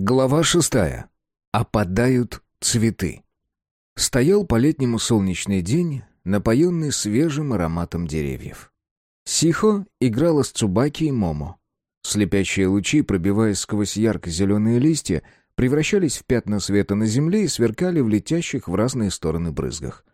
Глава шестая. Опадают цветы. Стоял по-летнему солнечный день, напоенный свежим ароматом деревьев. Сихо играла с Цубаки и Момо. Слепящие лучи, пробиваясь сквозь ярко-зеленые листья, превращались в пятна света на земле и сверкали в летящих в разные стороны брызгах.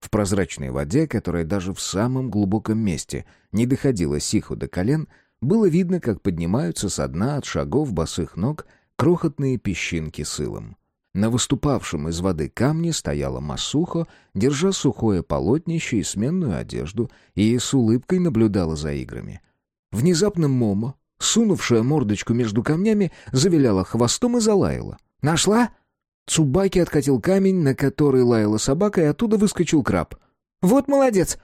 В прозрачной воде, которая даже в самом глубоком месте не доходила Сиху до колен, было видно, как поднимаются со дна от шагов босых ног крохотные песчинки с илом. На выступавшем из воды камне стояла Масухо, держа сухое полотнище и сменную одежду, и с улыбкой наблюдала за играми. Внезапно Момо, сунувшая мордочку между камнями, завиляла хвостом и залаяла. «Нашла?» Цубаки откатил камень, на который лаяла собака, и оттуда выскочил краб. «Вот молодец!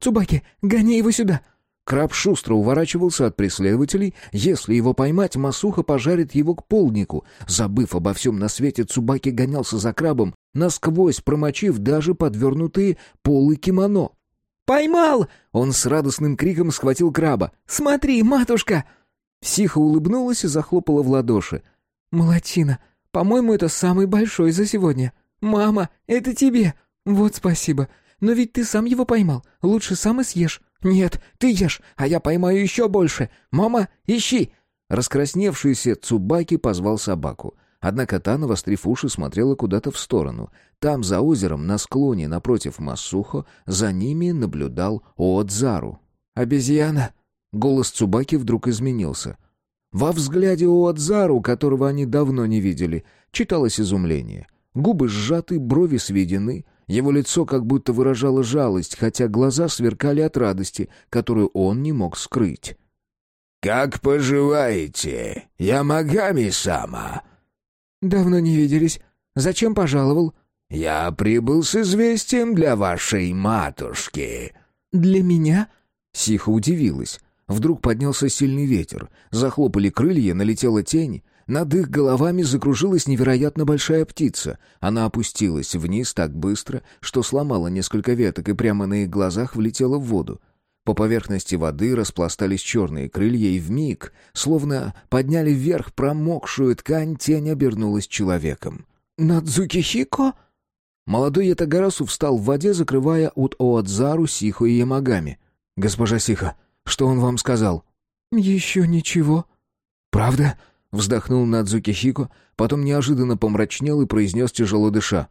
Цубаки, гони его сюда!» Краб шустро уворачивался от преследователей. Если его поймать, Масуха пожарит его к полднику. Забыв обо всем на свете, Цубаки гонялся за крабом, насквозь промочив даже подвернутые полы кимоно. «Поймал!» Он с радостным криком схватил краба. «Смотри, матушка!» Сиха улыбнулась и захлопала в ладоши. «Молодчина! По-моему, это самый большой за сегодня. Мама, это тебе! Вот спасибо! Но ведь ты сам его поймал. Лучше сам и съешь. «Нет, ты ешь, а я поймаю еще больше. Мама, ищи!» Раскрасневшийся Цубаки позвал собаку. Однако та, навострив уши, смотрела куда-то в сторону. Там, за озером, на склоне напротив Масухо, за ними наблюдал Оодзару. «Обезьяна!» Голос Цубаки вдруг изменился. Во взгляде Оодзару, которого они давно не видели, читалось изумление. Губы сжаты, брови сведены — его лицо как будто выражало жалость, хотя глаза сверкали от радости, которую он не мог скрыть. «Как поживаете, Ямагами-сама?» «Давно не виделись. Зачем пожаловал?» «Я прибыл с известием для вашей матушки». «Для меня?» Сиха удивилась. Вдруг поднялся сильный ветер. Захлопали крылья, налетела тень. Над их головами закружилась невероятно большая птица. Она опустилась вниз так быстро, что сломала несколько веток и прямо на их глазах влетела в воду. По поверхности воды распластались черные крылья, и вмиг, словно подняли вверх промокшую ткань, тень обернулась человеком. «Надзукихико?» Молодой Ятагарасу встал в воде, закрывая от Оадзару, Сиху и Ямагами. «Госпожа Сиха, что он вам сказал?» «Еще ничего». «Правда?» Вздохнул Надзуки Хико, потом неожиданно помрачнел и произнес тяжело дыша.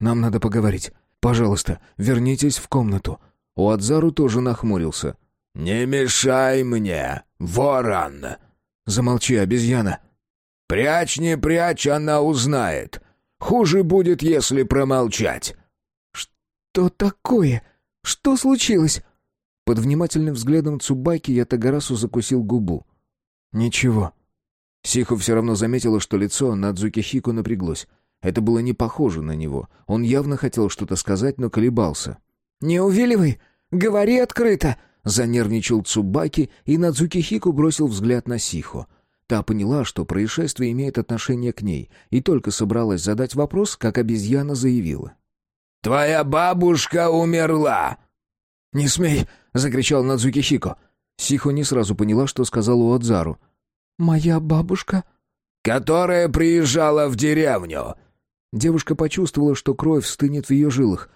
«Нам надо поговорить. Пожалуйста, вернитесь в комнату». У Адзару тоже нахмурился. «Не мешай мне, ворон!» «Замолчи, обезьяна!» «Прячь, не прячь, она узнает. Хуже будет, если промолчать». «Что такое? Что случилось?» Под внимательным взглядом Цубаки я Тагарасу закусил губу. «Ничего. Сиху все равно заметила, что лицо Надзуки Хико напряглось. Это было не похоже на него. Он явно хотел что-то сказать, но колебался. «Не увиливай! Говори открыто!» Занервничал Цубаки, и Надзуки Хико бросил взгляд на Сихо. Та поняла, что происшествие имеет отношение к ней, и только собралась задать вопрос, как обезьяна заявила. «Твоя бабушка умерла!» «Не смей!» — закричал Надзуки Хико. Сихо не сразу поняла, что сказал Уадзару. «Моя бабушка?» «Которая приезжала в деревню». Девушка почувствовала, что кровь стынет в ее жилах.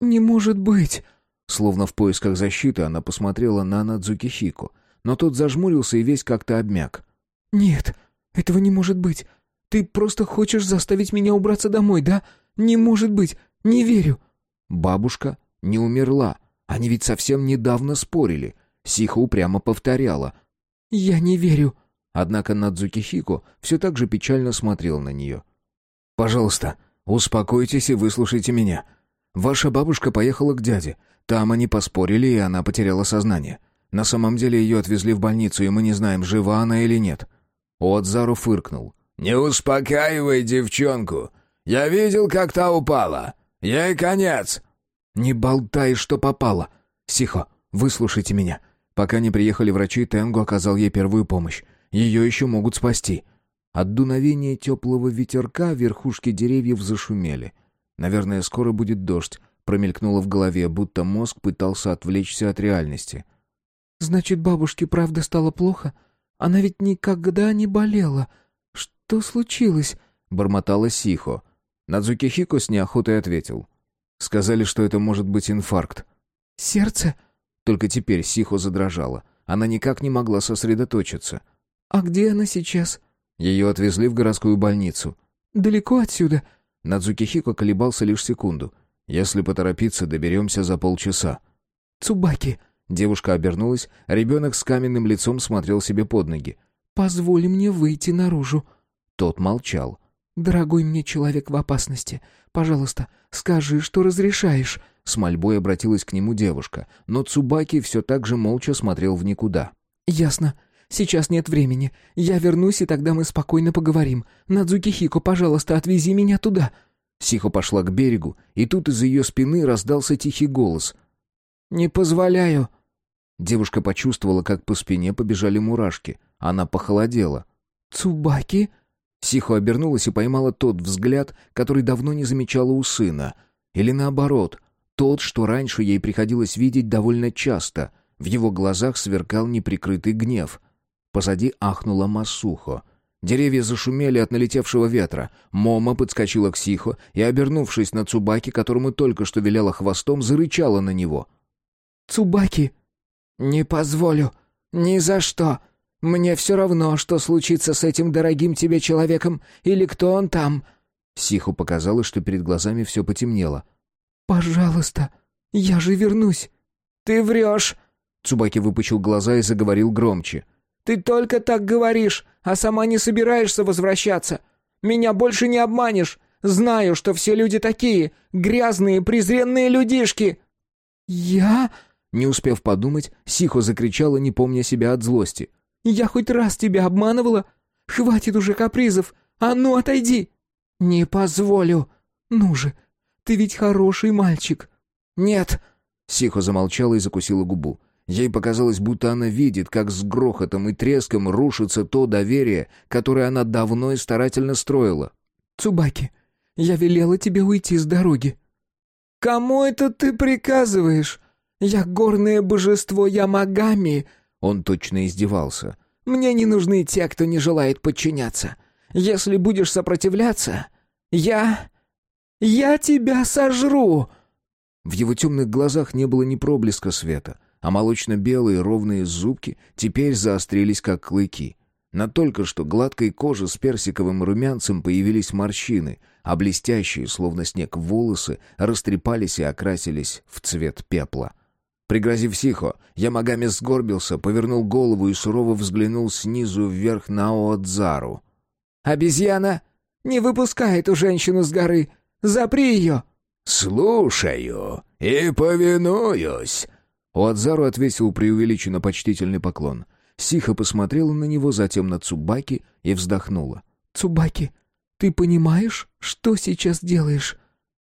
«Не может быть!» Словно в поисках защиты она посмотрела на Надзукихику, но тот зажмурился и весь как-то обмяк. «Нет, этого не может быть. Ты просто хочешь заставить меня убраться домой, да? Не может быть, не верю». Бабушка не умерла. Они ведь совсем недавно спорили. Сиха упрямо повторяла. «Я не верю». Однако Надзуки Хико все так же печально смотрел на нее. «Пожалуйста, успокойтесь и выслушайте меня. Ваша бабушка поехала к дяде. Там они поспорили, и она потеряла сознание. На самом деле ее отвезли в больницу, и мы не знаем, жива она или нет». Оадзару фыркнул. «Не успокаивай девчонку. Я видел, как та упала. Ей конец». «Не болтай, что попало. Сихо, выслушайте меня. Пока не приехали врачи, Тенгу оказал ей первую помощь. Ее еще могут спасти. От дуновения теплого ветерка верхушки деревьев зашумели. Наверное, скоро будет дождь, промелькнуло в голове, будто мозг пытался отвлечься от реальности. «Значит, бабушке правда стало плохо? Она ведь никогда не болела». «Что случилось?» — бормотала Сихо. Надзукихико с неохотой ответил. «Сказали, что это может быть инфаркт». «Сердце?» Только теперь Сихо задрожала. Она никак не могла сосредоточиться. «А где она сейчас?» Ее отвезли в городскую больницу. «Далеко отсюда?» Надзукихико колебался лишь секунду. «Если поторопиться, доберемся за полчаса». «Цубаки!» Девушка обернулась, ребенок с каменным лицом смотрел себе под ноги. «Позволь мне выйти наружу». Тот молчал. «Дорогой мне человек в опасности, пожалуйста, скажи, что разрешаешь». С мольбой обратилась к нему девушка, но Цубаки все так же молча смотрел в никуда. «Ясно. Сейчас нет времени. Я вернусь, и тогда мы спокойно поговорим. Надзуки Хико, пожалуйста, отвези меня туда». Сихо пошла к берегу, и тут из ее спины раздался тихий голос. «Не позволяю». Девушка почувствовала, как по спине побежали мурашки. Она похолодела. «Цубаки?» Сихо обернулась и поймала тот взгляд, который давно не замечала у сына. Или наоборот, тот, что раньше ей приходилось видеть довольно часто. В его глазах сверкал неприкрытый гнев. Позади ахнула Масухо. Деревья зашумели от налетевшего ветра. Мома подскочила к Сихо и, обернувшись на Цубаки, которому только что виляла хвостом, зарычала на него. «Цубаки!» «Не позволю! Ни за что! Мне все равно, что случится с этим дорогим тебе человеком, или кто он там!» Сиху показалось, что перед глазами все потемнело. «Пожалуйста, я же вернусь!» «Ты врешь!» Цубаки выпучил глаза и заговорил громче. «Ты только так говоришь, а сама не собираешься возвращаться. Меня больше не обманешь. Знаю, что все люди такие, грязные, презренные людишки!» «Я...» Не успев подумать, Сихо закричала, не помня себя от злости. «Я хоть раз тебя обманывала? Хватит уже капризов! А ну, отойди!» «Не позволю! Ну же, ты ведь хороший мальчик!» «Нет!» Сихо замолчала и закусила губу. Ей показалось, будто она видит, как с грохотом и треском рушится то доверие, которое она давно и старательно строила. «Цубаки, я велела тебе уйти с дороги». «Кому это ты приказываешь? Я горное божество Ямагами!» Он точно издевался. «Мне не нужны те, кто не желает подчиняться. Если будешь сопротивляться, я... я тебя сожру!» В его темных глазах не было ни проблеска света, а молочно-белые ровные зубки теперь заострились, как клыки. На только что гладкой коже с персиковым румянцем появились морщины, а блестящие, словно снег, волосы растрепались и окрасились в цвет пепла. Пригрозив Сихо, Ямагами сгорбился, повернул голову и сурово взглянул снизу вверх на Оадзару. «Обезьяна не выпускает у женщину с горы! Запри ее!» «Слушаю и повинуюсь!» Оадзару ответил преувеличенно почтительный поклон. Сиха посмотрела на него, затем на Цубаки и вздохнула. «Цубаки, ты понимаешь, что сейчас делаешь?»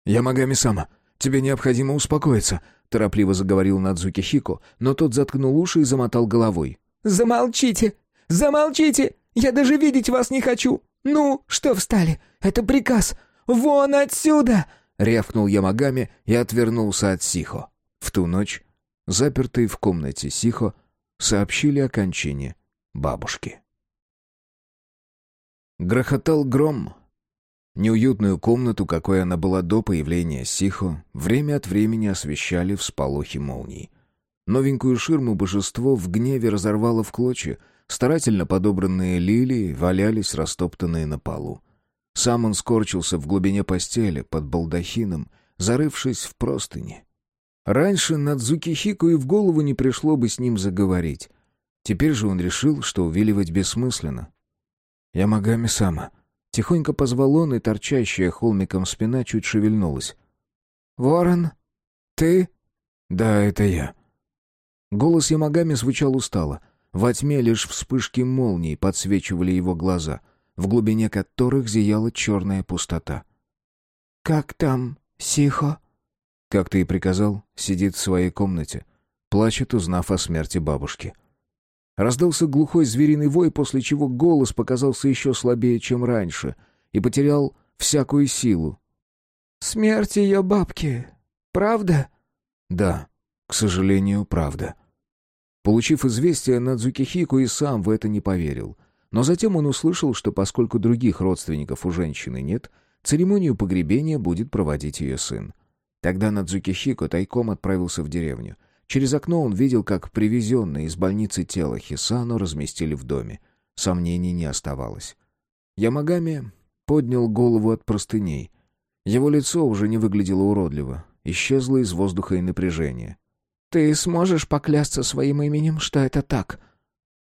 «Ямагами-сама, тебе необходимо успокоиться», торопливо заговорил Надзуки Хико, но тот заткнул уши и замотал головой. «Замолчите! Замолчите! Я даже видеть вас не хочу! Ну, что встали? Это приказ! Вон отсюда!» Рявкнул Ямагами и отвернулся от Сихо. В ту ночь, запертые в комнате Сихо, сообщили о кончине бабушки. Грохотал гром, Неуютную комнату, какой она была до появления Сихо, время от времени освещали всполохи молний. Новенькую ширму божество в гневе разорвало в клочья, старательно подобранные лилии валялись растоптанные на полу. Сам он скорчился в глубине постели, под балдахином, зарывшись в простыни. Раньше Надзуки Хику и в голову не пришло бы с ним заговорить. Теперь же он решил, что увиливать бессмысленно. «Ямагами Сама», Тихонько позвал он, и торчащая холмиком спина чуть шевельнулась. «Ворон, ты?» «Да, это я». Голос Ямагами звучал устало. Во тьме лишь вспышки молний подсвечивали его глаза, в глубине которых зияла черная пустота. «Как там, Сихо?» «Как ты и приказал, сидит в своей комнате. Плачет, узнав о смерти бабушки». Раздался глухой звериный вой, после чего голос показался еще слабее, чем раньше, и потерял всякую силу. «Смерть ее бабки, правда?» «Да, к сожалению, правда». Получив известие, Надзуки Хику и сам в это не поверил. Но затем он услышал, что поскольку других родственников у женщины нет, церемонию погребения будет проводить ее сын. Тогда Надзуки Хико тайком отправился в деревню. Через окно он видел, как привезенное из больницы тело Хисано разместили в доме. Сомнений не оставалось. Ямагами поднял голову от простыней. Его лицо уже не выглядело уродливо. Исчезло из воздуха и напряжения. «Ты сможешь поклясться своим именем, что это так?»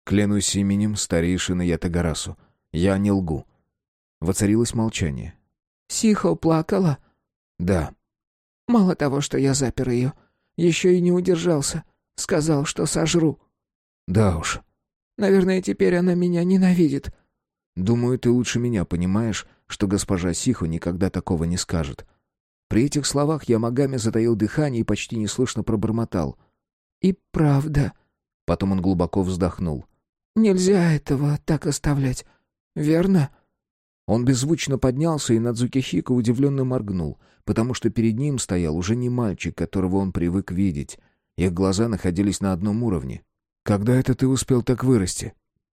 Клянусь именем старейшины Ятагарасу. Я не лгу. Воцарилось молчание. «Сихо плакала?» «Да». «Мало того, что я запер ее, еще и не удержался. Сказал, что сожру». «Да уж». «Наверное, теперь она меня ненавидит». «Думаю, ты лучше меня понимаешь, что госпожа Сихо никогда такого не скажет». При этих словах Ямагами затаил дыхание и почти неслышно пробормотал. «И правда». Потом он глубоко вздохнул. Нельзя этого так оставлять, верно?» Он беззвучно поднялся, и Надзуки Хико удивленно моргнул, потому что перед ним стоял уже не мальчик, которого он привык видеть. Их глаза находились на одном уровне. «Когда это ты успел так вырасти?»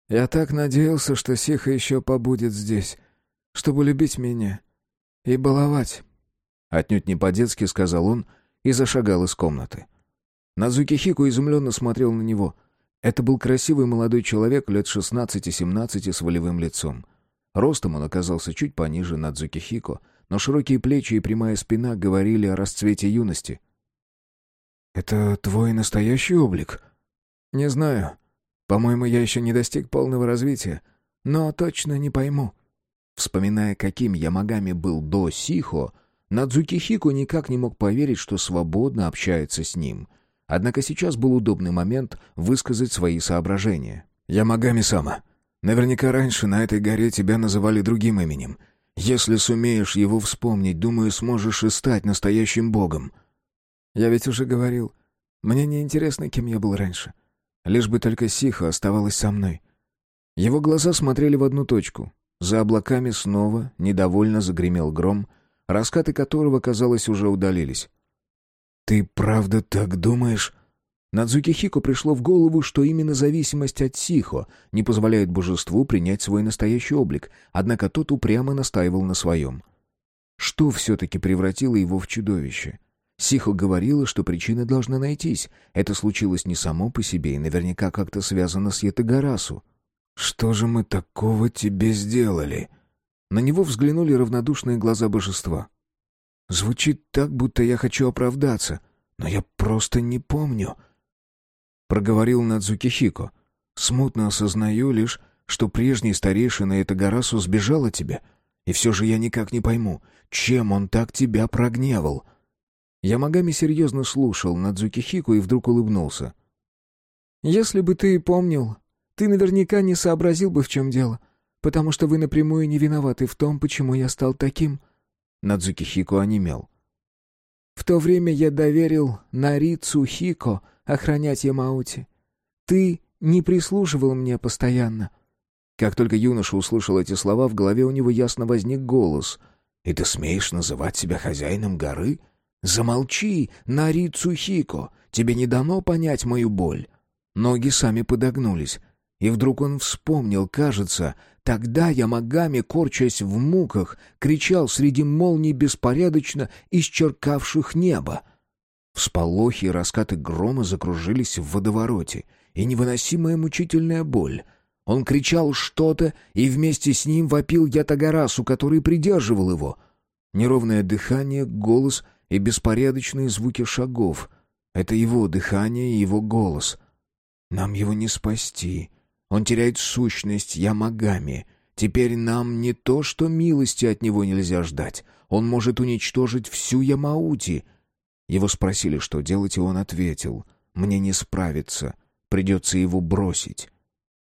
«Я так надеялся, что Сиха еще побудет здесь, чтобы любить меня и баловать». Отнюдь не по-детски, сказал он, и зашагал из комнаты. Надзуки Хико изумленно смотрел на него — это был красивый молодой человек лет 16-17 с волевым лицом. Ростом он оказался чуть пониже Надзуки Хико, но широкие плечи и прямая спина говорили о расцвете юности. «Это твой настоящий облик?» «Не знаю. По-моему, я еще не достиг полного развития, но точно не пойму». Вспоминая, каким Ямагами был до Сихо, Надзуки Хико никак не мог поверить, что свободно общается с ним — Однако сейчас был удобный момент высказать свои соображения. «Ямагами-сама, наверняка раньше на этой горе тебя называли другим именем. Если сумеешь его вспомнить, думаю, сможешь и стать настоящим богом». «Я ведь уже говорил, мне не интересно, кем я был раньше. Лишь бы только Сиха оставалась со мной». Его глаза смотрели в одну точку. За облаками снова недовольно загремел гром, раскаты которого, казалось, уже удалились. «Ты правда так думаешь?» Надзуки Хико пришло в голову, что именно зависимость от Сихо не позволяет божеству принять свой настоящий облик, однако тот упрямо настаивал на своем. Что все-таки превратило его в чудовище? Сихо говорила, что причина должна найтись. Это случилось не само по себе и наверняка как-то связано с Ятагарасу. «Что же мы такого тебе сделали?» На него взглянули равнодушные глаза божества. Звучит так, будто я хочу оправдаться, но я просто не помню. Проговорил Надзуки Хико. Смутно осознаю лишь, что прежний старейшина Этагарасу сбежал от тебя. И все же я никак не пойму, чем он так тебя прогневал. Ямагами серьезно слушал Надзуки Хико и вдруг улыбнулся. «Если бы ты помнил, ты наверняка не сообразил бы, в чем дело, потому что вы напрямую не виноваты в том, почему я стал таким», Надзуки Хико онемел. «В то время я доверил Нарицу Хико охранять Ямаути. Ты не прислуживал мне постоянно». Как только юноша услышал эти слова, в голове у него ясно возник голос. «И ты смеешь называть себя хозяином горы? Замолчи, Нарицу Хико, тебе не дано понять мою боль». Ноги сами подогнулись. И вдруг он вспомнил, кажется, тогда Ямагами, корчась в муках, кричал среди молний беспорядочно исчеркавших небо. Всполохи и раскаты грома закружились в водовороте, и невыносимая мучительная боль. Он кричал что-то, и вместе с ним вопил Ятагарасу, который придерживал его. Неровное дыхание, голос и беспорядочные звуки шагов — это его дыхание и его голос. «Нам его не спасти», он теряет сущность Ямагами. Теперь нам не то, что милости от него нельзя ждать. Он может уничтожить всю Ямаути. Его спросили, что делать, и он ответил. «Мне не справиться. Придется его бросить».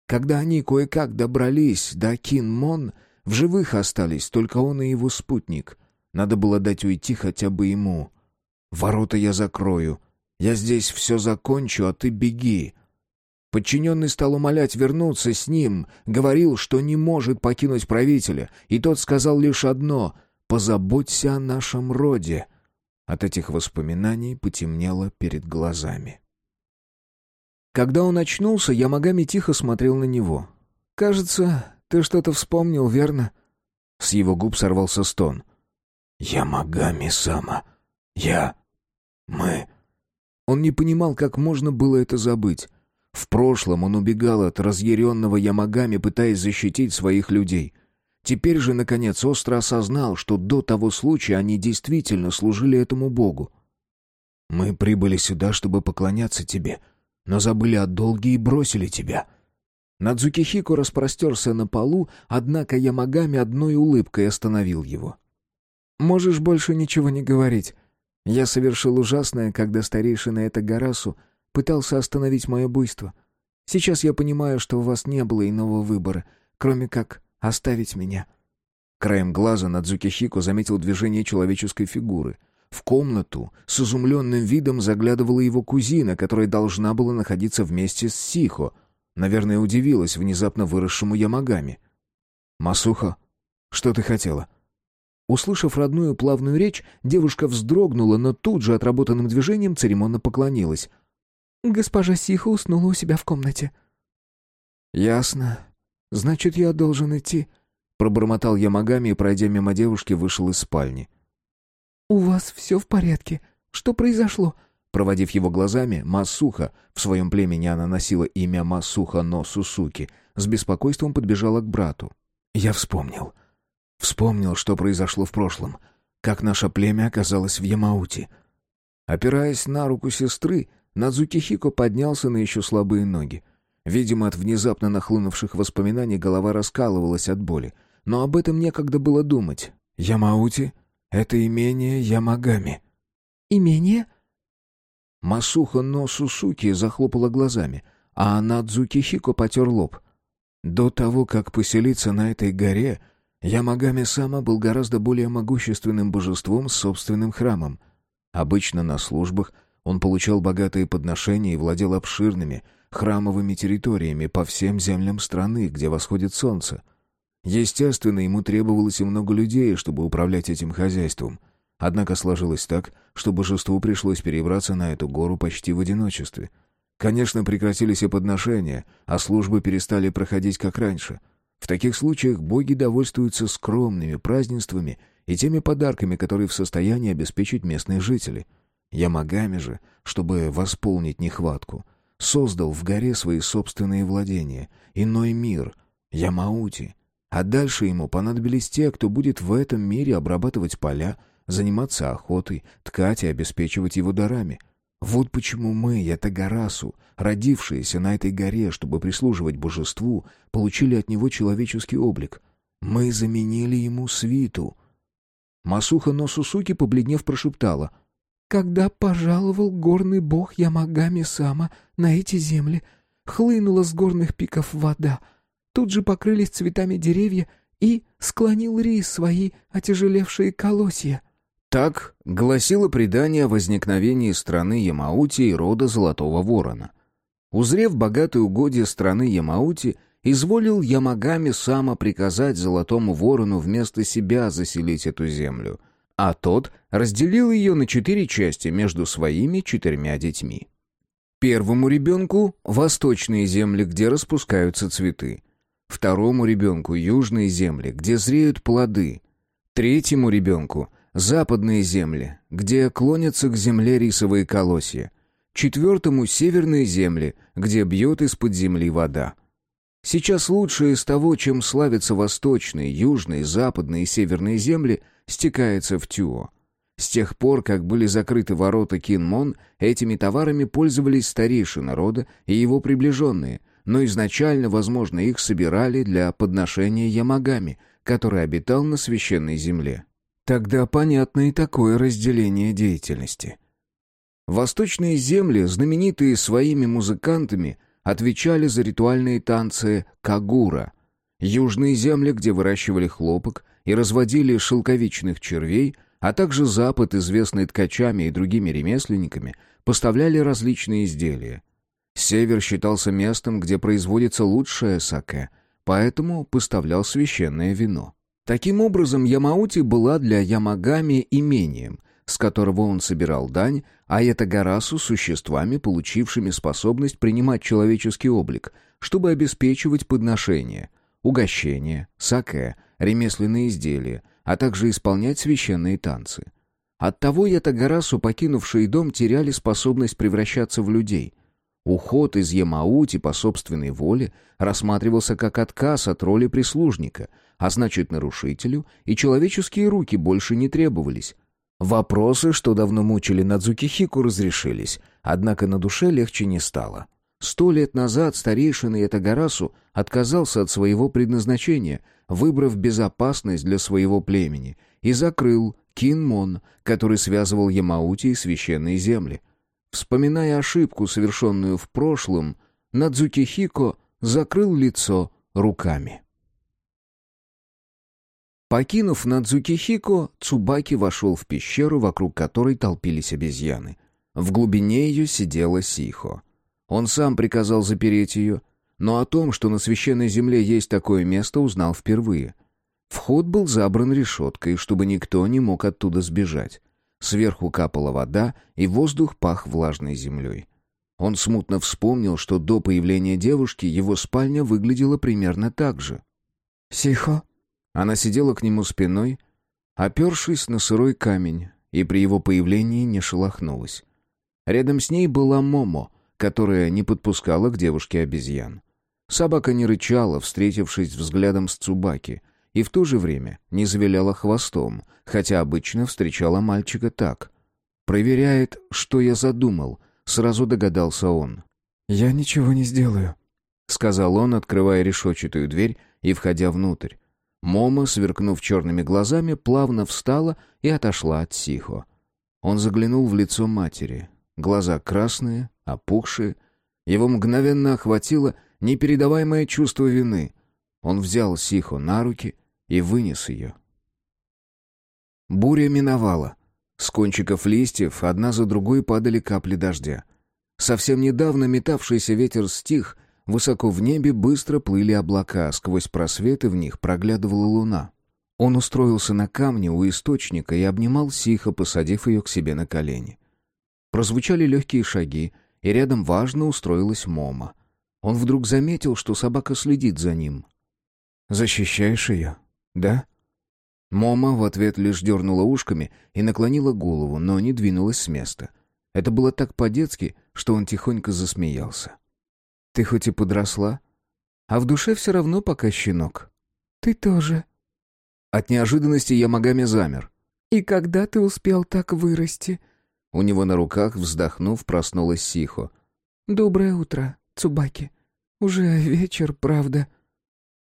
Когда они кое-как добрались до Кинмон, в живых остались только он и его спутник. Надо было дать уйти хотя бы ему. «Ворота я закрою. Я здесь все закончу, а ты беги. Подчиненный стал умолять вернуться с ним, говорил, что не может покинуть правителя, и тот сказал лишь одно — «позаботься о нашем роде». От этих воспоминаний потемнело перед глазами. Когда он очнулся, Ямагами тихо смотрел на него. «Кажется, ты что-то вспомнил, верно?» С его губ сорвался стон. «Ямагами-сама. Я... Мы...» Он не понимал, как можно было это забыть. В прошлом он убегал от разъяренного Ямагами, пытаясь защитить своих людей. Теперь же, наконец, остро осознал, что до того случая они действительно служили этому богу. «Мы прибыли сюда, чтобы поклоняться тебе, но забыли о долге и бросили тебя». Надзукихико распростерся на полу, однако Ямагами одной улыбкой остановил его. «Можешь больше ничего не говорить. Я совершил ужасное, когда старейшина это Гарасу пытался остановить мое буйство. Сейчас я понимаю, что у вас не было иного выбора, кроме как оставить меня». Краем глаза Надзуки Хико заметил движение человеческой фигуры. В комнату с изумленным видом заглядывала его кузина, которая должна была находиться вместе с Сихо. Наверное, удивилась внезапно выросшему Ямагами. «Масухо, что ты хотела?» Услышав родную плавную речь, девушка вздрогнула, но тут же отработанным движением церемонно поклонилась. «Госпожа Сиха уснула у себя в комнате». «Ясно. Значит, я должен идти», — пробормотал я Магами и, пройдя мимо девушки, вышел из спальни. «У вас все в порядке? Что произошло?» Проводив его глазами, Масуха, в своем племени она носила имя Масуха но Сусуки, с беспокойством подбежала к брату. «Я вспомнил. Вспомнил, что произошло в прошлом, как наше племя оказалось в Ямаути. Опираясь на руку сестры, Надзуки Хико поднялся на еще слабые ноги. Видимо, от внезапно нахлынувших воспоминаний голова раскалывалась от боли. Но об этом некогда было думать. «Ямаути — это имение Ямагами». «Имение?» Масуха но Сусуки захлопала глазами, а Надзуки Хико потер лоб. До того, как поселиться на этой горе, Ямагами Сама был гораздо более могущественным божеством с собственным храмом. Обычно на службах он получал богатые подношения и владел обширными храмовыми территориями по всем землям страны, где восходит солнце. Естественно, ему требовалось и много людей, чтобы управлять этим хозяйством. Однако сложилось так, что божеству пришлось перебраться на эту гору почти в одиночестве. Конечно, прекратились и подношения, а службы перестали проходить как раньше — в таких случаях боги довольствуются скромными празднествами и теми подарками, которые в состоянии обеспечить местные жители. Ямагами же, чтобы восполнить нехватку, создал в горе свои собственные владения, иной мир, Ямаути. А дальше ему понадобились те, кто будет в этом мире обрабатывать поля, заниматься охотой, ткать и обеспечивать его дарами — вот почему мы, Ятагарасу, родившиеся на этой горе, чтобы прислуживать божеству, получили от него человеческий облик. Мы заменили ему свиту. Масуха Носусуки, побледнев, прошептала. «Когда пожаловал горный бог Ямагами-сама на эти земли, хлынула с горных пиков вода, тут же покрылись цветами деревья и склонил рис свои отяжелевшие колосья. Так гласило предание о возникновении страны Ямаути и рода Золотого Ворона. Узрев богатые угодья страны Ямаути, изволил Ямагами сама приказать Золотому Ворону вместо себя заселить эту землю, а тот разделил ее на четыре части между своими четырьмя детьми. Первому ребенку — восточные земли, где распускаются цветы. Второму ребенку — южные земли, где зреют плоды. Третьему ребенку Западные земли, где клонятся к земле рисовые колосья. Четвертому — северные земли, где бьет из-под земли вода. Сейчас лучшее из того, чем славятся восточные, южные, западные и северные земли, стекается в Тюо. С тех пор, как были закрыты ворота Кинмон, этими товарами пользовались старейшины рода и его приближенные, но изначально, возможно, их собирали для подношения Ямагами, который обитал на священной земле. Тогда понятно и такое разделение деятельности. Восточные земли, знаменитые своими музыкантами, отвечали за ритуальные танцы кагура. Южные земли, где выращивали хлопок и разводили шелковичных червей, а также Запад, известный ткачами и другими ремесленниками, поставляли различные изделия. Север считался местом, где производится лучшее саке, поэтому поставлял священное вино. Таким образом, Ямаути была для Ямагами имением, с которого он собирал дань, а это Гарасу существами, получившими способность принимать человеческий облик, чтобы обеспечивать подношения. Угощения, саке, ремесленные изделия, а также исполнять священные танцы. Оттого Ятагарасу, покинувшие дом, теряли способность превращаться в людей. Уход из Ямаути по собственной воле рассматривался как отказ от роли прислужника, а значит нарушителю и человеческие руки больше не требовались. Вопросы, что давно мучили Надзукихику, разрешились, однако на душе легче не стало. Сто лет назад старейшина Ятагарасу отказался от своего предназначения, выбрав безопасность для своего племени, и закрыл Кинмон, который связывал Ямаути и священные земли. Вспоминая ошибку, совершенную в прошлом, Надзукихико закрыл лицо руками. Покинув Надзукихико, Цубаки вошел в пещеру, вокруг которой толпились обезьяны. В глубине ее сидела Сихо. Он сам приказал запереть ее, но о том, что на священной земле есть такое место, узнал впервые. Вход был забран решеткой, чтобы никто не мог оттуда сбежать. Сверху капала вода, и воздух пах влажной землей. Он смутно вспомнил, что до появления девушки его спальня выглядела примерно так же. «Сихо?» Она сидела к нему спиной, опершись на сырой камень, и при его появлении не шелохнулась. Рядом с ней была Момо, которая не подпускала к девушке обезьян. Собака не рычала, встретившись взглядом с Цубаки, и в то же время не завиляла хвостом, хотя обычно встречала мальчика так. «Проверяет, что я задумал», — сразу догадался он. «Я ничего не сделаю», — сказал он, открывая решетчатую дверь и входя внутрь. Мома, сверкнув черными глазами, плавно встала и отошла от Сихо. Он заглянул в лицо матери. Глаза красные, опухшие. Его мгновенно охватило непередаваемое чувство вины. Он взял Сихо на руки и вынес ее. Буря миновала. С кончиков листьев одна за другой падали капли дождя. Совсем недавно метавшийся ветер стих, высоко в небе быстро плыли облака, сквозь просветы в них проглядывала луна. Он устроился на камне у источника и обнимал Сихо, посадив ее к себе на колени. Прозвучали легкие шаги, и рядом важно устроилась Момо. Он вдруг заметил, что собака следит за ним. «Защищаешь ее, да?» Мома в ответ лишь дернула ушками и наклонила голову, но не двинулась с места. Это было так по-детски, что он тихонько засмеялся. «Ты хоть и подросла, а в душе все равно пока щенок». «Ты тоже». От неожиданности я Магами замер. «И когда ты успел так вырасти?» У него на руках, вздохнув, проснулась Сихо. «Доброе утро, Цубаки. Уже вечер, правда?»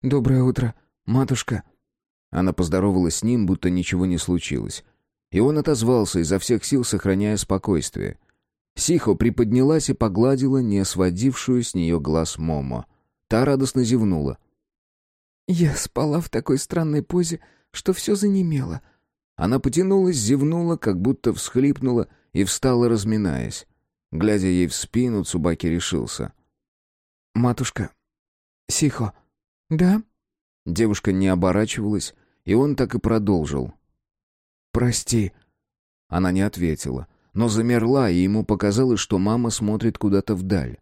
«Доброе утро, матушка». Она поздоровалась с ним, будто ничего не случилось. И он отозвался, изо всех сил сохраняя спокойствие. Сихо приподнялась и погладила не сводившую с нее глаз Момо. Та радостно зевнула. «Я спала в такой странной позе, что все занемело». Она потянулась, зевнула, как будто всхлипнула и встала, разминаясь. Глядя ей в спину, Цубаки решился. «Матушка, Сихо». «Да?» Девушка не оборачивалась, и он так и продолжил. «Прости». Она не ответила, но замерла, и ему показалось, что мама смотрит куда-то вдаль.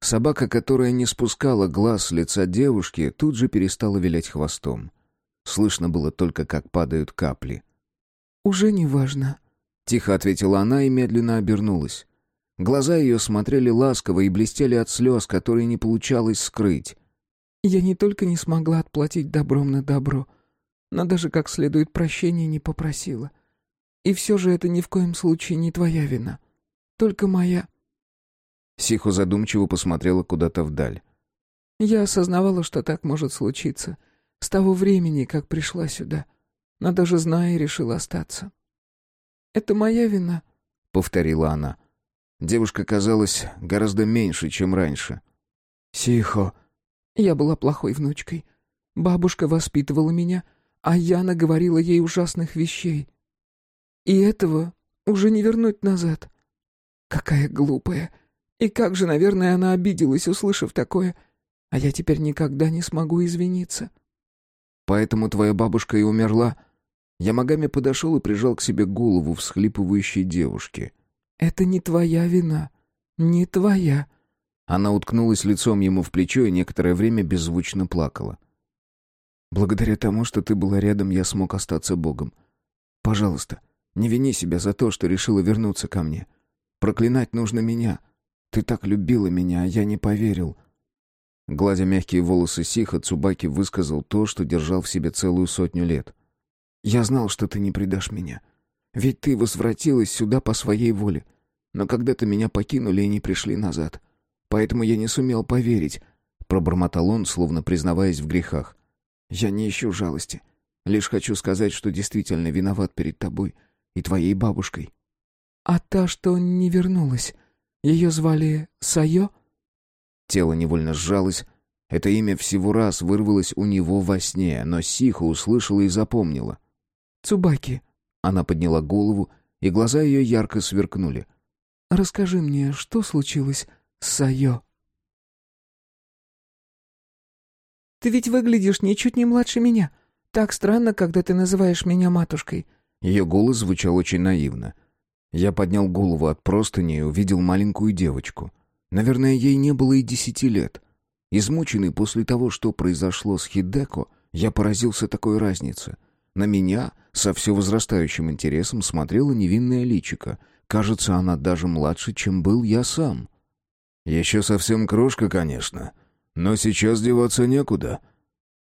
Собака, которая не спускала глаз с лица девушки, тут же перестала вилять хвостом. Слышно было только, как падают капли. «Уже не важно», — тихо ответила она и медленно обернулась. Глаза ее смотрели ласково и блестели от слез, которые не получалось скрыть. «Я не только не смогла отплатить добром на добро, но даже как следует прощения не попросила. И все же это ни в коем случае не твоя вина. Только моя...» Сихо задумчиво посмотрела куда-то вдаль. «Я осознавала, что так может случиться. С того времени, как пришла сюда. Но даже зная, решила остаться. «Это моя вина», — повторила она. Девушка казалась гораздо меньше, чем раньше. «Сихо». «Я была плохой внучкой. Бабушка воспитывала меня, а я наговорила ей ужасных вещей. И этого уже не вернуть назад. Какая глупая. И как же, наверное, она обиделась, услышав такое. А я теперь никогда не смогу извиниться». «Поэтому твоя бабушка и умерла?» Ямагами подошел и прижал к себе голову всхлипывающей девушки. «Это не твоя вина. Не твоя». Она уткнулась лицом ему в плечо и некоторое время беззвучно плакала. Благодаря тому, что ты была рядом, я смог остаться Богом. Пожалуйста, не вини себя за то, что решила вернуться ко мне. Проклинать нужно меня. Ты так любила меня, а я не поверил». Гладя мягкие волосы Сиха, Цубаки высказал то, что держал в себе целую сотню лет. «Я знал, что ты не предашь меня. Ведь ты возвратилась сюда по своей воле. Но когда-то меня покинули и не пришли назад. Поэтому я не сумел поверить», — пробормотал он, словно признаваясь в грехах. «Я не ищу жалости. Лишь хочу сказать, что действительно виноват перед тобой и твоей бабушкой». «А та, что не вернулась, ее звали Сайо?» Тело невольно сжалось. Это имя всего раз вырвалось у него во сне, но Сиха услышала и запомнила. «Цубаки». Она подняла голову, и глаза ее ярко сверкнули. «Расскажи мне, что случилось с Сайо?» «Ты ведь выглядишь ничуть не младше меня. Так странно, когда ты называешь меня матушкой». Ее голос звучал очень наивно. Я поднял голову от простыни и увидел маленькую девочку. Наверное, ей не было и десяти лет. Измученный после того, что произошло с Хидеко, я поразился такой разнице. На меня со все возрастающим интересом смотрела невинная личика. Кажется, она даже младше, чем был я сам. «Еще совсем крошка, конечно. Но сейчас деваться некуда».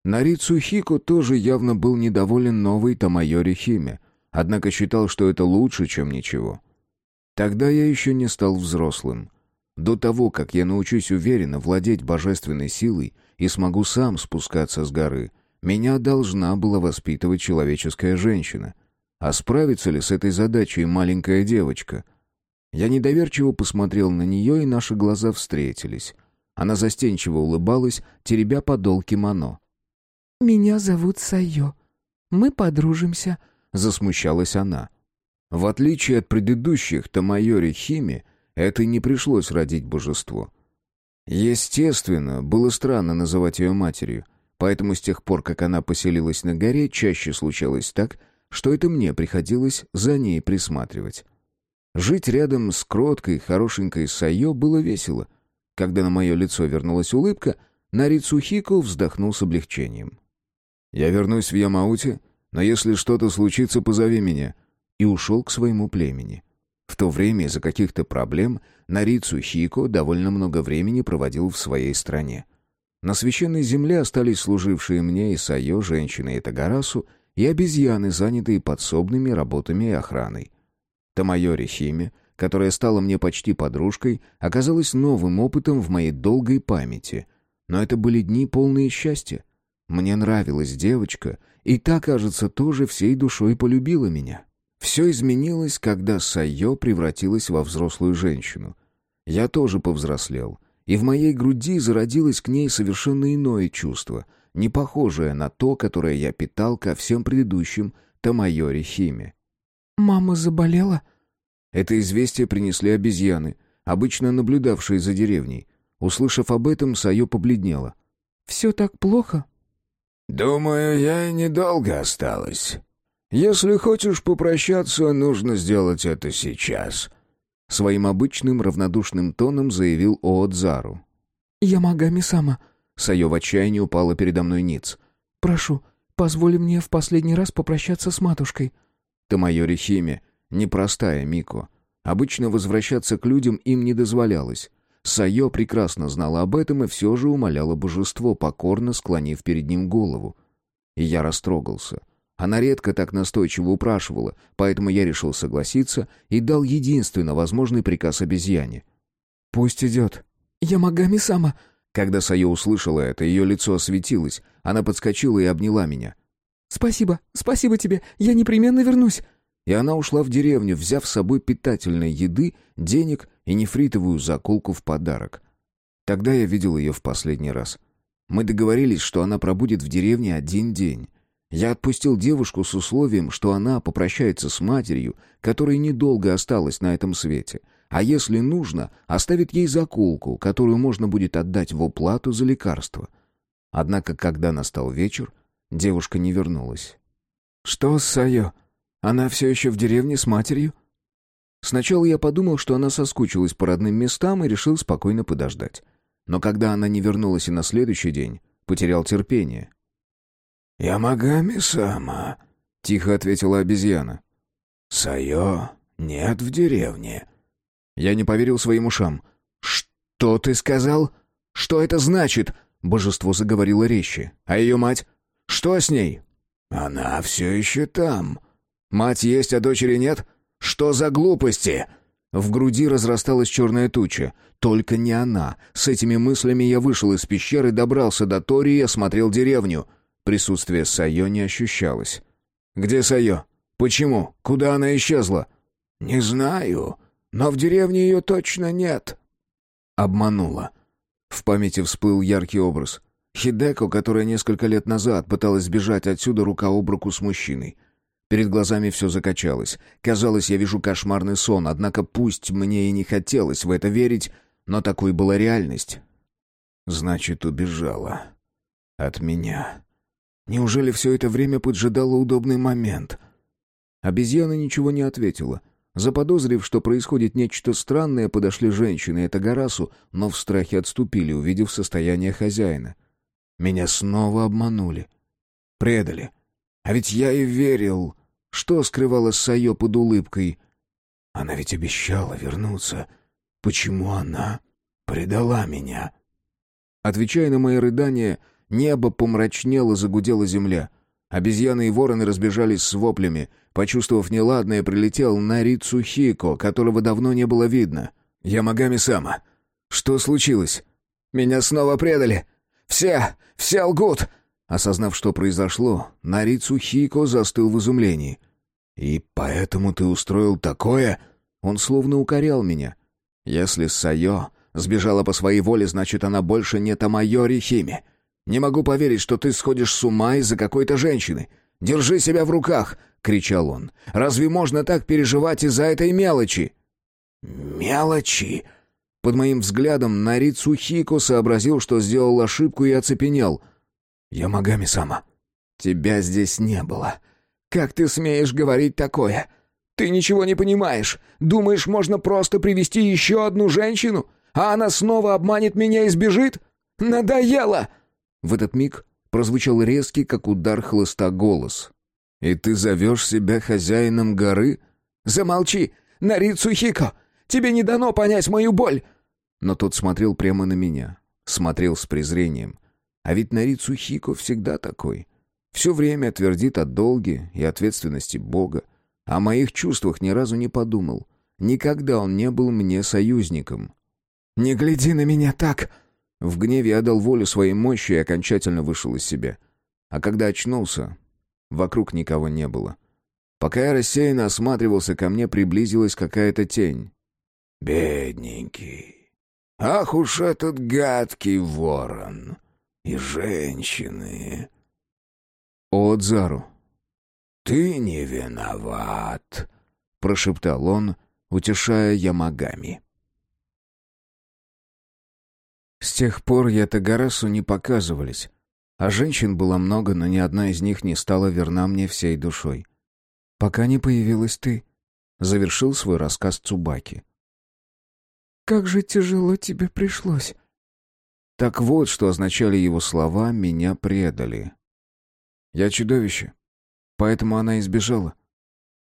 Нарицу Хико тоже явно был недоволен новой Тамайори Химе, однако считал, что это лучше, чем ничего. Тогда я еще не стал взрослым. До того, как я научусь уверенно владеть божественной силой и смогу сам спускаться с горы, меня должна была воспитывать человеческая женщина. А справится ли с этой задачей маленькая девочка? Я недоверчиво посмотрел на нее, и наши глаза встретились. Она застенчиво улыбалась, теребя подол кимоно. «Меня зовут Сайо. Мы подружимся», — засмущалась она. В отличие от предыдущих Тамайори Хими, это не пришлось родить божество. Естественно, было странно называть ее матерью, поэтому с тех пор, как она поселилась на горе, чаще случалось так, что это мне приходилось за ней присматривать. Жить рядом с кроткой, хорошенькой Сайо было весело. Когда на мое лицо вернулась улыбка, Нарицухико вздохнул с облегчением. «Я вернусь в Ямауте, но если что-то случится, позови меня», и ушел к своему племени. В то время из-за каких-то проблем Нарицу Хико довольно много времени проводил в своей стране. На священной земле остались служившие мне и Сайо, женщины и Тагарасу, и обезьяны, занятые подсобными работами и охраной. Тамайори Химе, которая стала мне почти подружкой, оказалась новым опытом в моей долгой памяти. Но это были дни полные счастья. Мне нравилась девочка, и та, кажется, тоже всей душой полюбила меня. Все изменилось, когда Сайо превратилась во взрослую женщину. Я тоже повзрослел, и в моей груди зародилось к ней совершенно иное чувство, не похожее на то, которое я питал ко всем предыдущим Тамайори Химе. «Мама заболела?» Это известие принесли обезьяны, обычно наблюдавшие за деревней. Услышав об этом, Сайо побледнела. «Все так плохо?» «Думаю, я недолго осталась. Если хочешь попрощаться, нужно сделать это сейчас», — своим обычным равнодушным тоном заявил Оодзару. «Ямагами сама». Сайо в отчаянии упала передо мной ниц. «Прошу, позволь мне в последний раз попрощаться с матушкой». Тамайори Химе, непростая Мико. Обычно возвращаться к людям им не дозволялось. Сайо прекрасно знала об этом и все же умоляла божество, покорно склонив перед ним голову. И я растрогался. Она редко так настойчиво упрашивала, поэтому я решил согласиться и дал единственно возможный приказ обезьяне. «Пусть идет». «Ямагами сама». Когда Сайо услышала это, ее лицо осветилось. Она подскочила и обняла меня. «Спасибо, спасибо тебе, я непременно вернусь». И она ушла в деревню, взяв с собой питательной еды, денег и нефритовую заколку в подарок. Тогда я видел ее в последний раз. Мы договорились, что она пробудет в деревне один день. Я отпустил девушку с условием, что она попрощается с матерью, которая недолго осталась на этом свете, а если нужно, оставит ей заколку, которую можно будет отдать в уплату за лекарство. Однако, когда настал вечер, девушка не вернулась. «Что с Сайо? Она все еще в деревне с матерью?» Сначала я подумал, что она соскучилась по родным местам и решил спокойно подождать. Но когда она не вернулась и на следующий день, потерял терпение. «Ямагами сама», — тихо ответила обезьяна. «Сайо нет в деревне». Я не поверил своим ушам. «Что ты сказал? Что это значит?» Божество заговорило резче. «А ее мать? Что с ней?» «Она все еще там». «Мать есть, а дочери нет? Что за глупости?» В груди разрасталась черная туча. Только не она. С этими мыслями я вышел из пещеры, добрался до Тори и осмотрел деревню. Присутствие Сайо не ощущалось. «Где Сайо? Почему? Куда она исчезла?» «Не знаю, но в деревне ее точно нет». Обманула. В памяти всплыл яркий образ. Хидеко, которая несколько лет назад пыталась сбежать отсюда рука об руку с мужчиной. Перед глазами все закачалось. Казалось, я вижу кошмарный сон, однако пусть мне и не хотелось в это верить, но такой была реальность. Значит, убежала. От меня. Неужели все это время поджидала удобный момент? Обезьяна ничего не ответила. Заподозрив, что происходит нечто странное, подошли женщины и Тагарасу, но в страхе отступили, увидев состояние хозяина. Меня снова обманули. Предали. А ведь я и верил. Что скрывалось Сайо под улыбкой? Она ведь обещала вернуться. Почему она предала меня? Отвечая на мои рыдания, небо помрачнело, загудела земля. Обезьяны и вороны разбежались с воплями. Почувствовав неладное, прилетел на Рицухико, которого давно не было видно. «Ямагами-сама, что случилось?» «Меня снова предали! Все! Все лгут!» Осознав, что произошло, Нарицу Хико застыл в изумлении. «И поэтому ты устроил такое?» Он словно укорял меня. «Если Сайо сбежала по своей воле, значит, она больше не Тамайори Хими. Не могу поверить, что ты сходишь с ума из-за какой-то женщины. Держи себя в руках!» — кричал он. «Разве можно так переживать из-за этой мелочи?» «Мелочи!» Под моим взглядом Нарицу Хико сообразил, что сделал ошибку и оцепенел — «Ямагами-сама, тебя здесь не было. Как ты смеешь говорить такое? Ты ничего не понимаешь. Думаешь, можно просто привести еще одну женщину, а она снова обманет меня и сбежит? Надоело!» В этот миг прозвучал резкий, как удар хлыста, голос. «И ты зовешь себя хозяином горы?» «Замолчи! Нарицу Хико! Тебе не дано понять мою боль!» Но тот смотрел прямо на меня, смотрел с презрением, а ведь Нарицу Хико всегда такой. Все время твердит о долге и ответственности Бога. О моих чувствах ни разу не подумал. Никогда он не был мне союзником. «Не гляди на меня так!» В гневе я дал волю своей мощи и окончательно вышел из себя. А когда очнулся, вокруг никого не было. Пока я рассеянно осматривался, ко мне приблизилась какая-то тень. «Бедненький! Ах уж этот гадкий ворон!» и женщины. «О, Дзару!» «Ты не виноват», — прошептал он, утешая Ямагами. С тех пор я Тагарасу не показывались, а женщин было много, но ни одна из них не стала верна мне всей душой. «Пока не появилась ты», — завершил свой рассказ Цубаки. «Как же тяжело тебе пришлось», так вот, что означали его слова «меня предали». Я чудовище, поэтому она избежала.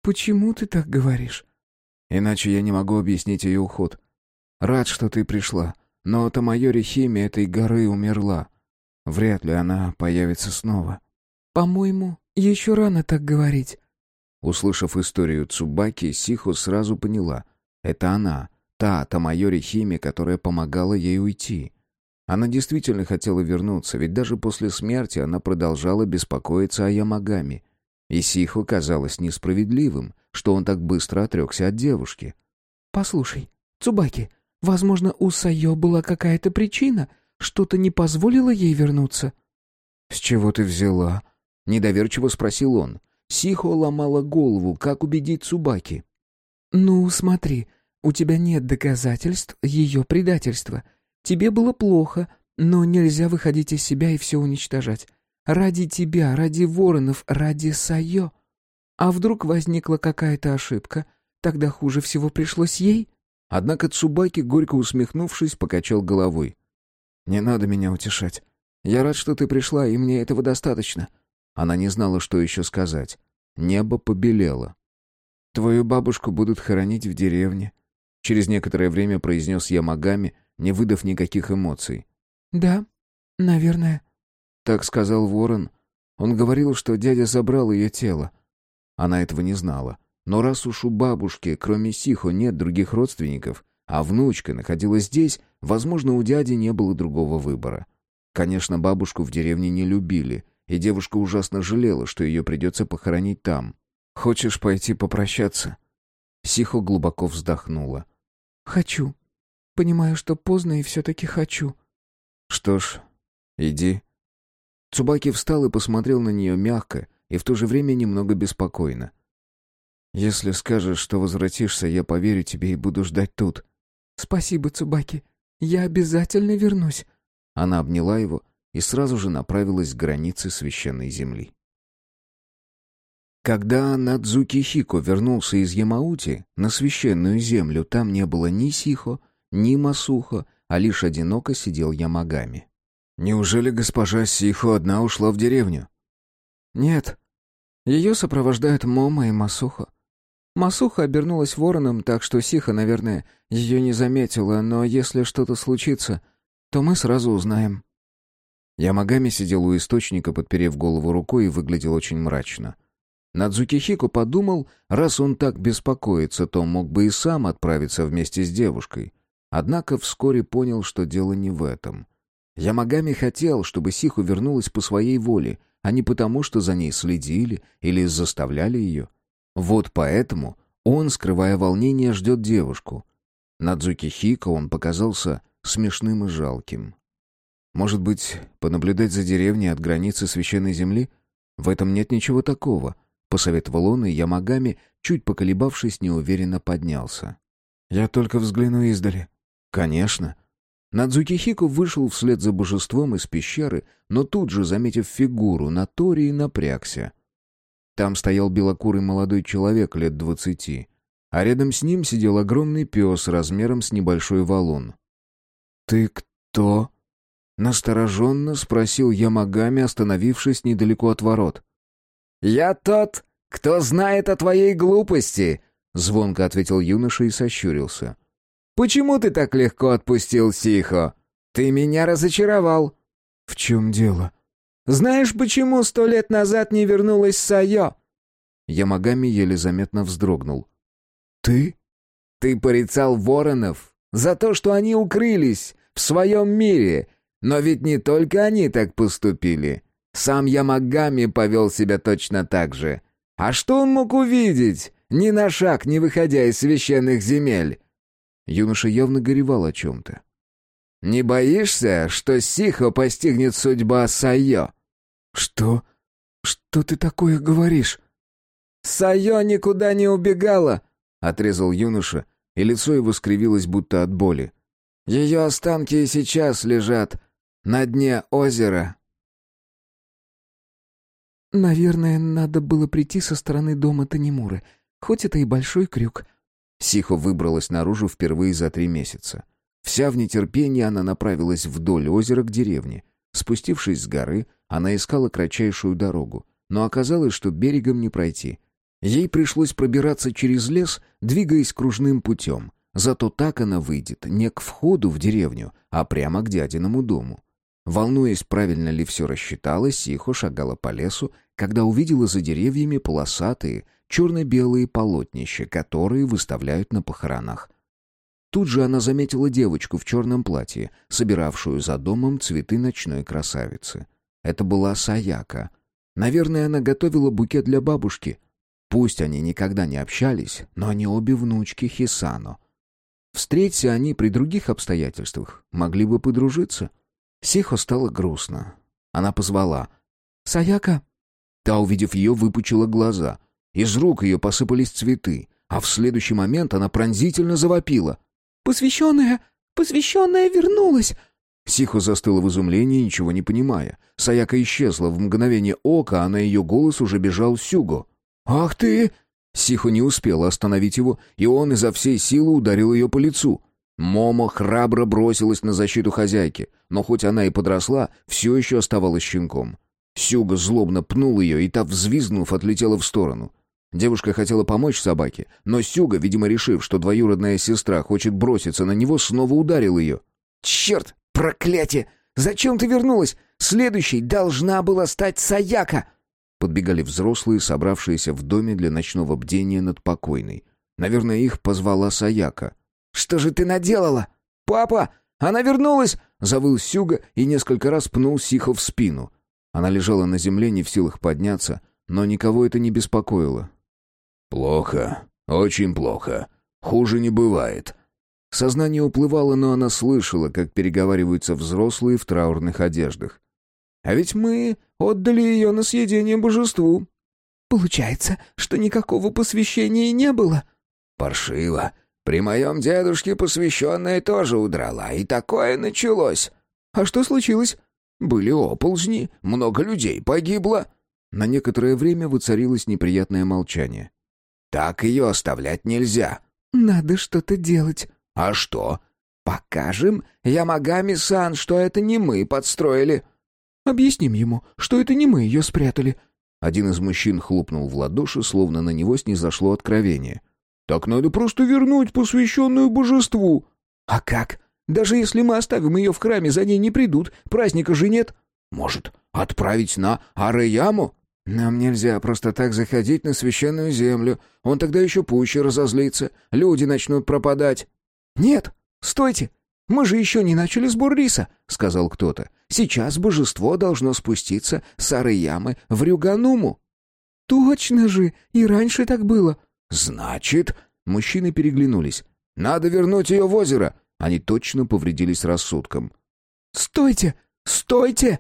«Почему ты так говоришь?» Иначе я не могу объяснить ее уход. Рад, что ты пришла, но Тамайори Хими этой горы умерла. Вряд ли она появится снова. «По-моему, еще рано так говорить». Услышав историю Цубаки, Сихо сразу поняла. Это она, та Тамайори Хими, которая помогала ей уйти. Она действительно хотела вернуться, ведь даже после смерти она продолжала беспокоиться о Ямагами. И Сихо казалось несправедливым, что он так быстро отрекся от девушки. «Послушай, Цубаки, возможно, у Сайо была какая-то причина, что-то не позволило ей вернуться?» «С чего ты взяла?» — недоверчиво спросил он. Сихо ломала голову, как убедить Цубаки. «Ну, смотри, у тебя нет доказательств ее предательства». Тебе было плохо, но нельзя выходить из себя и все уничтожать. Ради тебя, ради воронов, ради Сайо. А вдруг возникла какая-то ошибка? Тогда хуже всего пришлось ей?» Однако Цубаки, горько усмехнувшись, покачал головой. «Не надо меня утешать. Я рад, что ты пришла, и мне этого достаточно. Она не знала, что еще сказать. Небо побелело. «Твою бабушку будут хоронить в деревне», — через некоторое время произнес Ямагами, не выдав никаких эмоций. «Да, наверное», — так сказал Ворон. Он говорил, что дядя забрал ее тело. Она этого не знала. Но раз уж у бабушки, кроме Сихо, нет других родственников, а внучка находилась здесь, возможно, у дяди не было другого выбора. Конечно, бабушку в деревне не любили, и девушка ужасно жалела, что ее придется похоронить там. «Хочешь пойти попрощаться?» Сихо глубоко вздохнула. «Хочу. Понимаю, что поздно, и все-таки хочу». «Что ж, иди». Цубаки встал и посмотрел на нее мягко и в то же время немного беспокойно. Если скажешь, что возвратишься, я поверю тебе и буду ждать тут». «Спасибо, Цубаки. Я обязательно вернусь». Она обняла его и сразу же направилась к границе священной земли. Когда Надзуки Хико вернулся из Ямаути на священную землю, там не было ни Сихо, ни Масухо, а лишь одиноко сидел Ямагами. «Неужели госпожа Сихо одна ушла в деревню?» «Нет. Ее сопровождают Мома и Масухо. Масуха обернулась вороном, так что Сиха, наверное, ее не заметила, но если что-то случится, то мы сразу узнаем». Ямагами сидел у источника, подперев голову рукой, и выглядел очень мрачно. Надзукихико подумал, раз он так беспокоится, то мог бы и сам отправиться вместе с девушкой. Однако вскоре понял, что дело не в этом. Ямагами хотел, чтобы Сиху вернулась по своей воле, а не потому, что за ней следили или заставляли ее. Вот поэтому он, скрывая волнение, ждет девушку. Надзуки Хико он показался смешным и жалким. Может быть, понаблюдать за деревней от границы священной земли? В этом нет ничего такого, посоветовал он, и Ямагами, чуть поколебавшись, неуверенно поднялся. Я только взгляну издали. Конечно. Надзуки Хико вышел вслед за божеством из пещеры, но тут же, заметив фигуру на Тории, напрягся. Там стоял белокурый молодой человек лет двадцати, а рядом с ним сидел огромный пес размером с небольшой валун. «Ты кто?» — настороженно спросил Ямагами, остановившись недалеко от ворот. «Я тот, кто знает о твоей глупости», — звонко ответил юноша и сощурился. «Почему ты так легко отпустил Сихо? Ты меня разочаровал». «В чем дело?» Знаешь, почему сто лет назад не вернулась Сайо?» Ямагами еле заметно вздрогнул. «Ты?» «Ты порицал воронов за то, что они укрылись в своем мире, но ведь не только они так поступили. Сам Ямагами повел себя точно так же. А что он мог увидеть, ни на шаг не выходя из священных земель?» Юноша явно горевал о чем-то. «Не боишься, что Сихо постигнет судьба Сайо?» «Что? Что ты такое говоришь?» «Сайо никуда не убегала!» — отрезал юноша, и лицо его скривилось будто от боли. «Ее останки и сейчас лежат на дне озера». «Наверное, надо было прийти со стороны дома Танимуры, хоть это и большой крюк». Сихо выбралась наружу впервые за три месяца. Вся в нетерпении она направилась вдоль озера к деревне. Спустившись с горы, она искала кратчайшую дорогу, но оказалось, что берегом не пройти. Ей пришлось пробираться через лес, двигаясь кружным путем. Зато так она выйдет не к входу в деревню, а прямо к дядиному дому. Волнуясь, правильно ли все рассчитала, Сихо шагала по лесу, когда увидела за деревьями полосатые, черно-белые полотнища, которые выставляют на похоронах. Тут же она заметила девочку в черном платье, собиравшую за домом цветы ночной красавицы. Это была Саяка. Наверное, она готовила букет для бабушки. Пусть они никогда не общались, но они обе внучки Хисано. Встреться они при других обстоятельствах, могли бы подружиться. Сихо стало грустно. Она позвала. «Саяка!» Та, увидев ее, выпучила глаза. Из рук ее посыпались цветы, а в следующий момент она пронзительно завопила. «Посвященная! Посвященная вернулась!» Сихо застыла в изумлении, ничего не понимая. Саяка исчезла в мгновение ока, а на ее голос уже бежал Сюго. «Ах ты!» Сихо не успела остановить его, и он изо всей силы ударил ее по лицу. Момо храбро бросилась на защиту хозяйки, но хоть она и подросла, все еще оставалась щенком. Сюго злобно пнул ее, и та, взвизгнув, отлетела в сторону. Девушка хотела помочь собаке, но Сюго, видимо, решив, что двоюродная сестра хочет броситься на него, снова ударил ее. «Черт! Проклятие! Зачем ты вернулась? Следующей должна была стать Саяка!» Подбегали взрослые, собравшиеся в доме для ночного бдения над покойной. Наверное, их позвала Саяка. «Что же ты наделала? Папа, она вернулась!» — завыл Сюга и несколько раз пнул Сихо в спину. Она лежала на земле, не в силах подняться, но никого это не беспокоило. «Плохо, очень плохо. Хуже не бывает». Сознание уплывало, но она слышала, как переговариваются взрослые в траурных одеждах. «А ведь мы отдали ее на съедение божеству». «Получается, что никакого посвящения не было?» «Паршиво. При моем дедушке посвященная тоже удрала, и такое началось». «А что случилось?» «Были оползни, много людей погибло». На некоторое время воцарилось неприятное молчание. «Так ее оставлять нельзя». «Надо что-то делать». «А что?» «Покажем Ямагами-сан, что это не мы подстроили». «Объясним ему, что это не мы ее спрятали». Один из мужчин хлопнул в ладоши, словно на него снизошло откровение. «Так надо просто вернуть посвященную божеству». «А как? Даже если мы оставим ее в храме, за ней не придут, праздника же нет». «Может, отправить на Ареяму?» «Нам нельзя просто так заходить на священную землю. Он тогда еще пуще разозлится. Люди начнут пропадать». «Нет, стойте! Мы же еще не начали сбор риса», — сказал кто-то. «Сейчас божество должно спуститься с Ареямы в Рюгануму». «Точно же! И раньше так было». «Значит...» — мужчины переглянулись. «Надо вернуть ее в озеро!» Они точно повредились рассудком. «Стойте! Стойте!»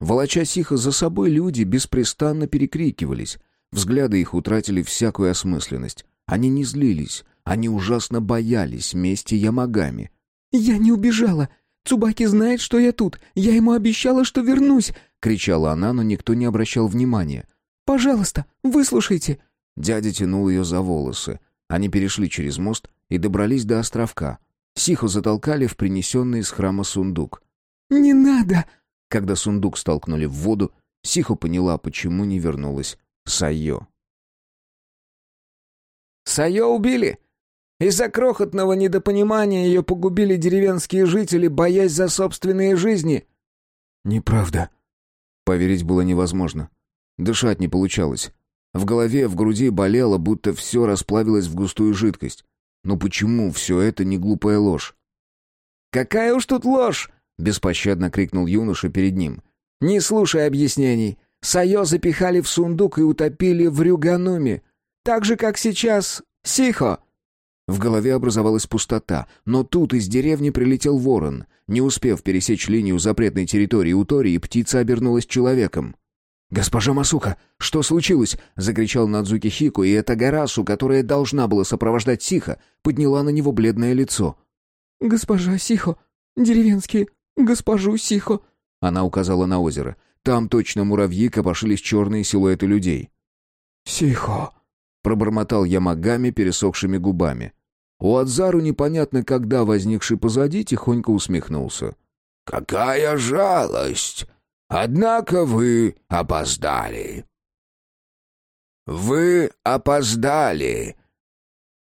Волоча сихо за собой, люди беспрестанно перекрикивались. Взгляды их утратили всякую осмысленность. Они не злились, они ужасно боялись мести Ямагами. «Я не убежала! Цубаки знает, что я тут! Я ему обещала, что вернусь!» — кричала она, но никто не обращал внимания. «Пожалуйста, выслушайте!» Дядя тянул ее за волосы. Они перешли через мост и добрались до островка. Сиху затолкали в принесенный из храма сундук. «Не надо!» Когда сундук столкнули в воду, Сиху поняла, почему не вернулась Сайо. «Сайо убили! Из-за крохотного недопонимания ее погубили деревенские жители, боясь за собственные жизни!» «Неправда». Поверить было невозможно. Дышать не получалось. В голове, в груди болело, будто все расплавилось в густую жидкость. Но почему все это не глупая ложь? «Какая уж тут ложь!» — беспощадно крикнул юноша перед ним. «Не слушай объяснений. Сайо запихали в сундук и утопили в Рюгануме. Так же, как сейчас Сихо». В голове образовалась пустота, но тут из деревни прилетел ворон. Не успев пересечь линию запретной территории Утории, птица обернулась человеком. «Госпожа Масука, что случилось?» — закричал Надзуки Хико, и эта Гарасу, которая должна была сопровождать Сиха, подняла на него бледное лицо. «Госпожа Сихо, деревенские «Госпожу Сихо!» Она указала на озеро. Там точно муравьи копошились черные силуэты людей. «Сихо!» — пробормотал Ямагами пересохшими губами. У Адзару непонятно когда возникший позади тихонько усмехнулся. «Какая жалость! Однако вы опоздали!» «Вы опоздали!»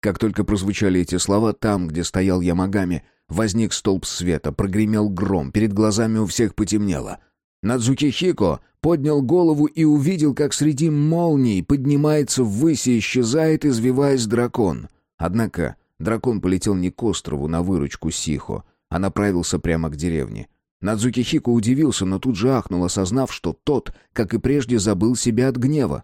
Как только прозвучали эти слова там, где стоял Ямагами, Возник столб света, прогремел гром, перед глазами у всех потемнело. Надзуки Хико поднял голову и увидел, как среди молний поднимается ввысь и исчезает, извиваясь дракон. Однако дракон полетел не к острову на выручку Сихо, а направился прямо к деревне. Надзуки Хико удивился, но тут же ахнул, осознав, что тот, как и прежде, забыл себя от гнева.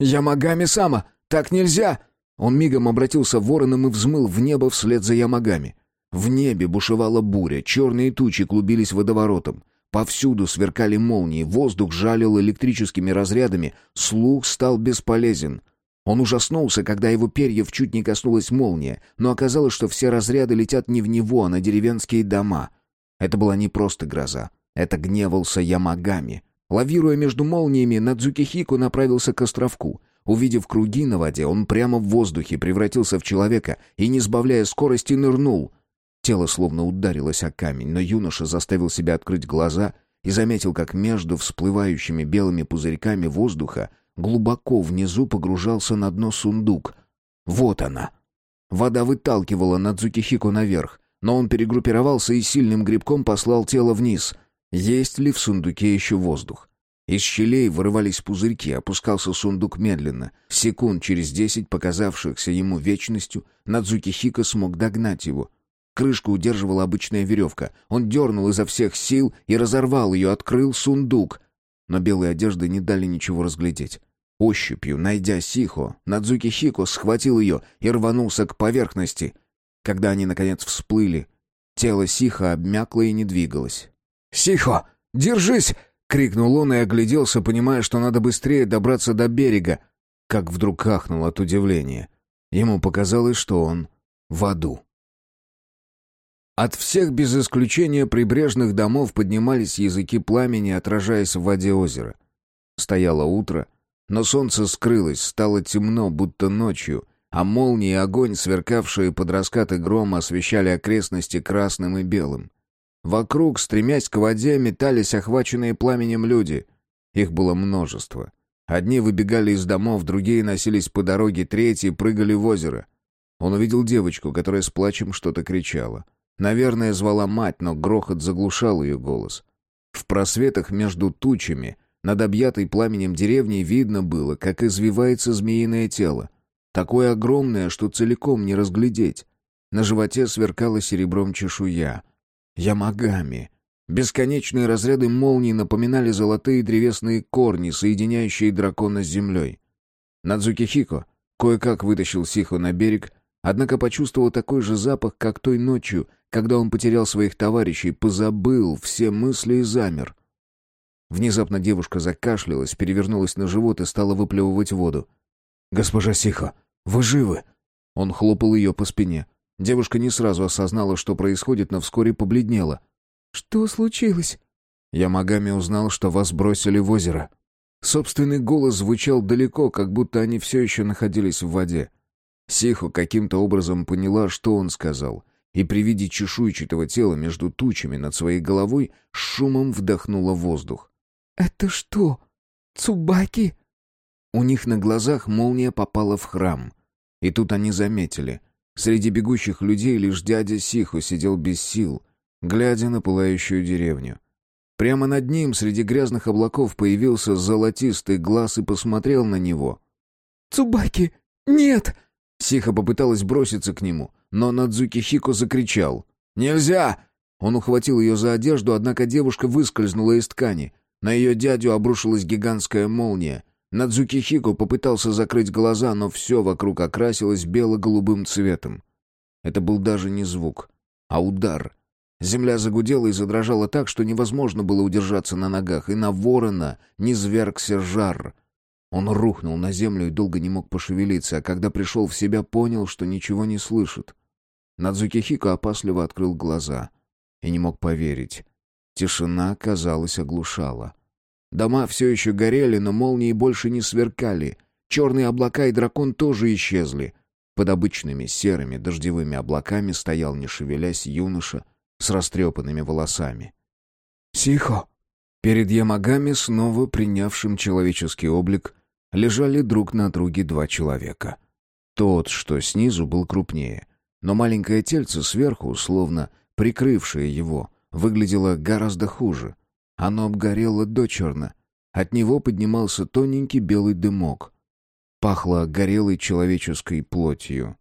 «Ямагами-сама! Так нельзя!» Он мигом обратился вороном и взмыл в небо вслед за Ямагами. В небе бушевала буря, черные тучи клубились водоворотом. Повсюду сверкали молнии, воздух жалил электрическими разрядами, слух стал бесполезен. Он ужаснулся, когда его перьев чуть не коснулась молния, но оказалось, что все разряды летят не в него, а на деревенские дома. Это была не просто гроза, это гневался Ямагами. Лавируя между молниями, Надзукихико направился к островку. Увидев круги на воде, он прямо в воздухе превратился в человека и, не сбавляя скорости, нырнул — Тело словно ударилось о камень, но юноша заставил себя открыть глаза и заметил, как между всплывающими белыми пузырьками воздуха глубоко внизу погружался на дно сундук. Вот она. Вода выталкивала Надзукихико наверх, но он перегруппировался и сильным грибком послал тело вниз. Есть ли в сундуке еще воздух? Из щелей вырывались пузырьки, опускался сундук медленно. Секунд через десять, показавшихся ему вечностью, Надзукихико смог догнать его. Крышку удерживала обычная веревка. Он дернул изо всех сил и разорвал ее, открыл сундук. Но белые одежды не дали ничего разглядеть. Ощупью, найдя Сихо, Надзуки Хико схватил ее и рванулся к поверхности. Когда они, наконец, всплыли, тело Сиха обмякло и не двигалось. «Сихо, держись!» — крикнул он и огляделся, понимая, что надо быстрее добраться до берега, как вдруг ахнул от удивления. Ему показалось, что он в аду. От всех без исключения прибрежных домов поднимались языки пламени, отражаясь в воде озера. Стояло утро — но солнце скрылось, стало темно, будто ночью, а молнии и огонь, сверкавшие под раскаты грома, освещали окрестности красным и белым. Вокруг, стремясь к воде, метались охваченные пламенем люди. Их было множество. Одни выбегали из домов, другие носились по дороге, третьи прыгали в озеро. Он увидел девочку, которая с плачем что-то кричала. Наверное, звала мать, но грохот заглушал ее голос. В просветах между тучами — над объятой пламенем деревней видно было, как извивается змеиное тело. Такое огромное, что целиком не разглядеть. На животе сверкала серебром чешуя. Ямагами. Бесконечные разряды молний напоминали золотые древесные корни, соединяющие дракона с землей. Надзуки Хико кое-как вытащил Сихо на берег, однако почувствовал такой же запах, как той ночью, когда он потерял своих товарищей, позабыл все мысли и замер. Внезапно девушка закашлялась, перевернулась на живот и стала выплевывать воду. «Госпожа Сиха, вы живы?» Он хлопал ее по спине. Девушка не сразу осознала, что происходит, но вскоре побледнела. «Что случилось?» «Я магами узнал, что вас бросили в озеро». Собственный голос звучал далеко, как будто они все еще находились в воде. Сихо каким-то образом поняла, что он сказал, и при виде чешуйчатого тела между тучами над своей головой шумом вдохнула воздух. «Это что, Цубаки?» У них на глазах молния попала в храм. И тут они заметили. Среди бегущих людей лишь дядя Сиху сидел без сил, глядя на пылающую деревню. Прямо над ним среди грязных облаков появился золотистый глаз и посмотрел на него. «Цубаки! Нет!» Сиха попыталась броситься к нему, но Надзуки Хико закричал. «Нельзя!» Он ухватил ее за одежду, однако девушка выскользнула из ткани. На ее дядю обрушилась гигантская молния. Надзуки Хико попытался закрыть глаза, но все вокруг окрасилось бело-голубым цветом. Это был даже не звук, а удар. Земля загудела и задрожала так, что невозможно было удержаться на ногах, и на ворона не жар. Он рухнул на землю и долго не мог пошевелиться, а когда пришел в себя, понял, что ничего не слышит. Надзуки Хико опасливо открыл глаза и не мог поверить. Тишина, казалось, оглушала. Дома все еще горели, но молнии больше не сверкали. Черные облака и дракон тоже исчезли. Под обычными серыми дождевыми облаками стоял, не шевелясь, юноша с растрепанными волосами. «Сихо!» Перед Ямагами, снова принявшим человеческий облик, лежали друг на друге два человека. Тот, что снизу, был крупнее, но маленькое тельце сверху, словно прикрывшее его, выглядело гораздо хуже. Оно обгорело дочерно. От него поднимался тоненький белый дымок. Пахло горелой человеческой плотью.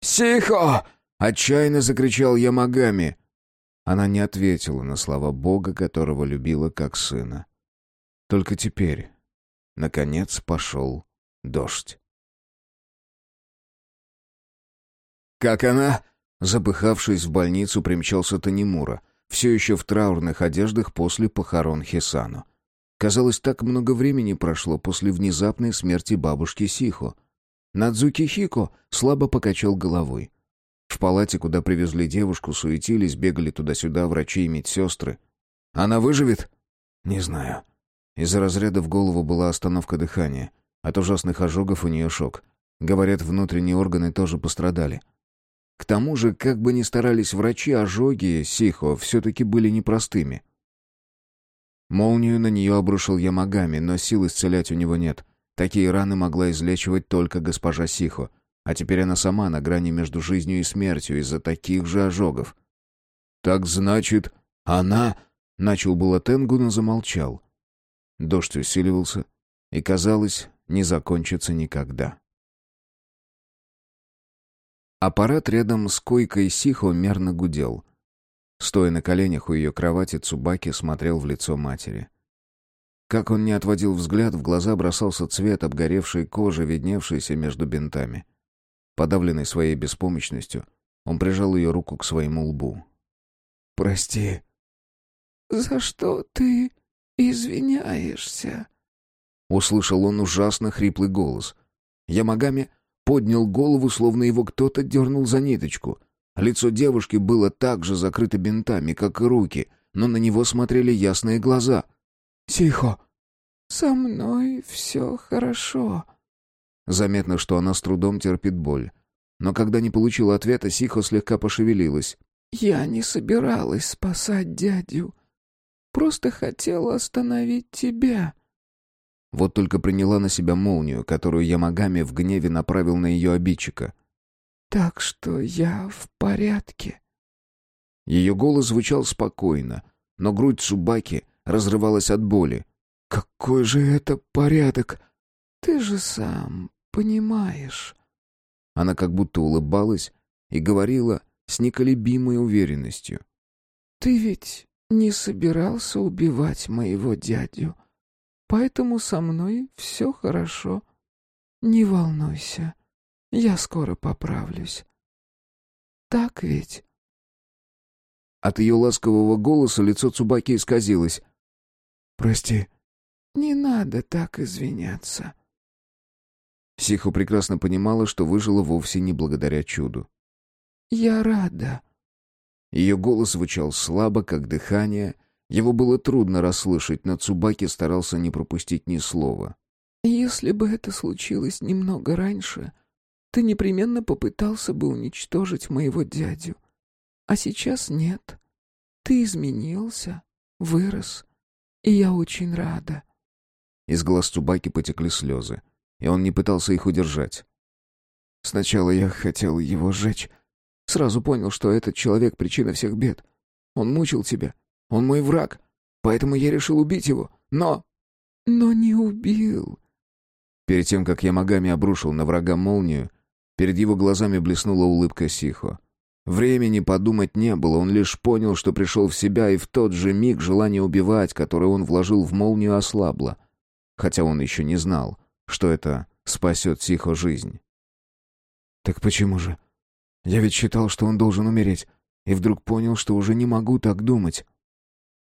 «Сихо!» — отчаянно закричал Ямагами. Она не ответила на слова Бога, которого любила как сына. Только теперь, наконец, пошел дождь. «Как она?» Запыхавшись в больницу, примчался Танимура, все еще в траурных одеждах после похорон Хисану. Казалось, так много времени прошло после внезапной смерти бабушки Сихо. Надзуки Хико слабо покачал головой. В палате, куда привезли девушку, суетились, бегали туда-сюда врачи и медсестры. «Она выживет?» «Не знаю». Из-за разряда в голову была остановка дыхания. От ужасных ожогов у нее шок. Говорят, внутренние органы тоже пострадали. К тому же, как бы ни старались врачи, ожоги Сихо все-таки были непростыми. Молнию на нее обрушил Ямагами, но сил исцелять у него нет. Такие раны могла излечивать только госпожа Сихо, а теперь она сама на грани между жизнью и смертью из-за таких же ожогов. «Так значит, она...» — начал было Тенгу, но замолчал. Дождь усиливался, и, казалось, не закончится никогда. Аппарат рядом с койкой Сихо мерно гудел. Стоя на коленях у ее кровати, Цубаки смотрел в лицо матери. Как он не отводил взгляд, в глаза бросался цвет обгоревшей кожи, видневшейся между бинтами. Подавленный своей беспомощностью, он прижал ее руку к своему лбу. «Прости». «За что ты извиняешься?» Услышал он ужасно хриплый голос. Ямагами поднял голову, словно его кто-то дернул за ниточку. Лицо девушки было так же закрыто бинтами, как и руки, но на него смотрели ясные глаза. «Тихо!» «Со мной все хорошо». Заметно, что она с трудом терпит боль. Но когда не получила ответа, Сихо слегка пошевелилась. «Я не собиралась спасать дядю. Просто хотела остановить тебя». Вот только приняла на себя молнию, которую Ямагами в гневе направил на ее обидчика. «Так что я в порядке». Ее голос звучал спокойно, но грудь Цубаки разрывалась от боли. «Какой же это порядок?» «Ты же сам понимаешь». Она как будто улыбалась и говорила с неколебимой уверенностью. «Ты ведь не собирался убивать моего дядю?» Поэтому со мной все хорошо. Не волнуйся, я скоро поправлюсь. Так ведь?» От ее ласкового голоса лицо Цубаки исказилось. «Прости». «Не надо так извиняться». Сиху прекрасно понимала, что выжила вовсе не благодаря чуду. «Я рада». Ее голос звучал слабо, как дыхание, его было трудно расслышать, но Цубаки старался не пропустить ни слова. «Если бы это случилось немного раньше, ты непременно попытался бы уничтожить моего дядю. А сейчас нет. Ты изменился, вырос, и я очень рада». Из глаз Цубаки потекли слезы, и он не пытался их удержать. «Сначала я хотел его сжечь. Сразу понял, что этот человек — причина всех бед. Он мучил тебя, он мой враг, поэтому я решил убить его. Но... Но не убил. Перед тем, как Ямагами обрушил на врага молнию, перед его глазами блеснула улыбка Сихо. Времени подумать не было, он лишь понял, что пришел в себя, и в тот же миг желание убивать, которое он вложил в молнию, ослабло. Хотя он еще не знал, что это спасет Сихо жизнь. «Так почему же? Я ведь считал, что он должен умереть, и вдруг понял, что уже не могу так думать».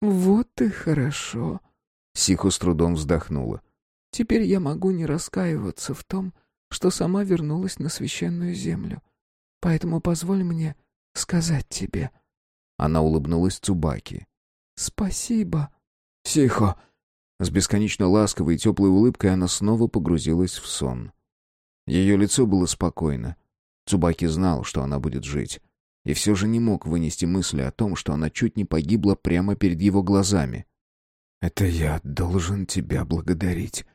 «Вот и хорошо», — Сиху с трудом вздохнула. «Теперь я могу не раскаиваться в том, что сама вернулась на священную землю. Поэтому позволь мне сказать тебе». Она улыбнулась Цубаки. «Спасибо». «Сихо». С бесконечно ласковой и теплой улыбкой она снова погрузилась в сон. Ее лицо было спокойно. Цубаки знал, что она будет жить и все же не мог вынести мысли о том, что она чуть не погибла прямо перед его глазами. «Это я должен тебя благодарить».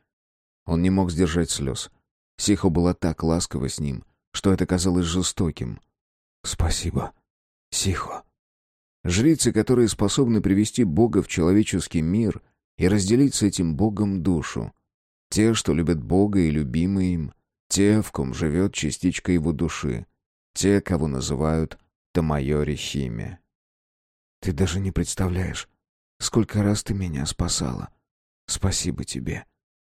Он не мог сдержать слез. Сихо была так ласкова с ним, что это казалось жестоким. «Спасибо, Сихо». Жрицы, которые способны привести Бога в человеческий мир и разделить с этим Богом душу. Те, что любят Бога и любимы им. Те, в ком живет частичка его души. Те, кого называют Тамайори Химе. Ты даже не представляешь, сколько раз ты меня спасала. Спасибо тебе,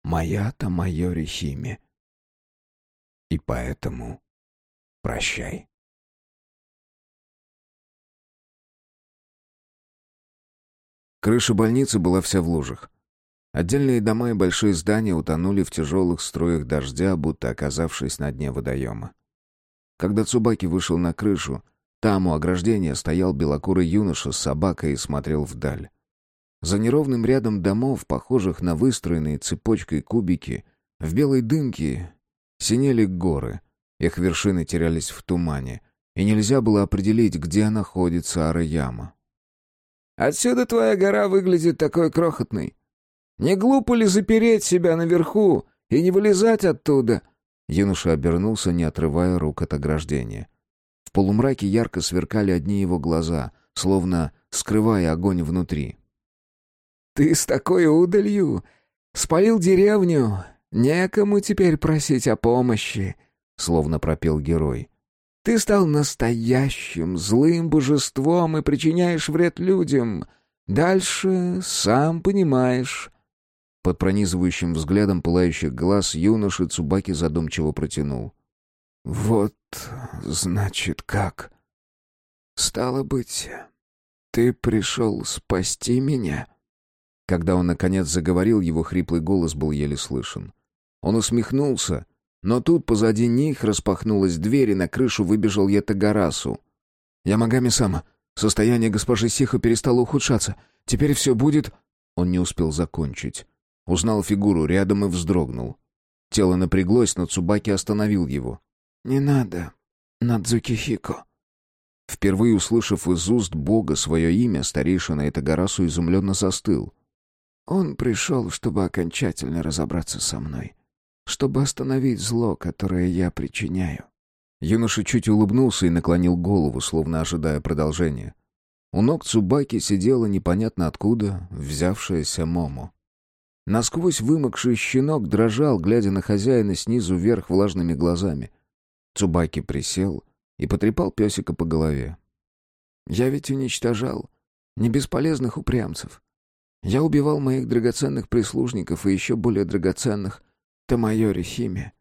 моя Тамайори Химе. И поэтому прощай. Крыша больницы была вся в лужах. Отдельные дома и большие здания утонули в тяжелых струях дождя, будто оказавшись на дне водоема. Когда Цубаки вышел на крышу, там у ограждения стоял белокурый юноша с собакой и смотрел вдаль. За неровным рядом домов, похожих на выстроенные цепочкой кубики, в белой дымке синели горы. Их вершины терялись в тумане, и нельзя было определить, где находится Араяма. Отсюда твоя гора выглядит такой крохотной. Не глупо ли запереть себя наверху и не вылезать оттуда?» Юноша обернулся, не отрывая рук от ограждения. В полумраке ярко сверкали одни его глаза, словно скрывая огонь внутри. «Ты с такой удалью! Спалил деревню! Некому теперь просить о помощи!» — словно пропел герой. «Ты стал настоящим злым божеством и причиняешь вред людям. Дальше сам понимаешь». Под пронизывающим взглядом пылающих глаз юноши Цубаки задумчиво протянул. «Вот, значит, как. Стало быть, ты пришел спасти меня?» Когда он, наконец, заговорил, его хриплый голос был еле слышен. Он усмехнулся, но тут позади них распахнулась дверь, и на крышу выбежал Ятагарасу. «Ямагами-сама, состояние госпожи Сиха перестало ухудшаться. Теперь все будет...» Он не успел закончить. Узнал фигуру рядом и вздрогнул. Тело напряглось, но Цубаки остановил его. «Не надо, Надзуки Впервые услышав из уст Бога свое имя, старейшина Итагарасу изумленно застыл. Он пришел, чтобы окончательно разобраться со мной, чтобы остановить зло, которое я причиняю. Юноша чуть улыбнулся и наклонил голову, словно ожидая продолжения. У ног Цубаки сидела непонятно откуда взявшаяся Момо. Насквозь вымокший щенок дрожал, глядя на хозяина снизу вверх влажными глазами. Цубаки присел и потрепал песика по голове. «Я ведь уничтожал не бесполезных упрямцев. Я убивал моих драгоценных прислужников и еще более драгоценных Тамайори Химе,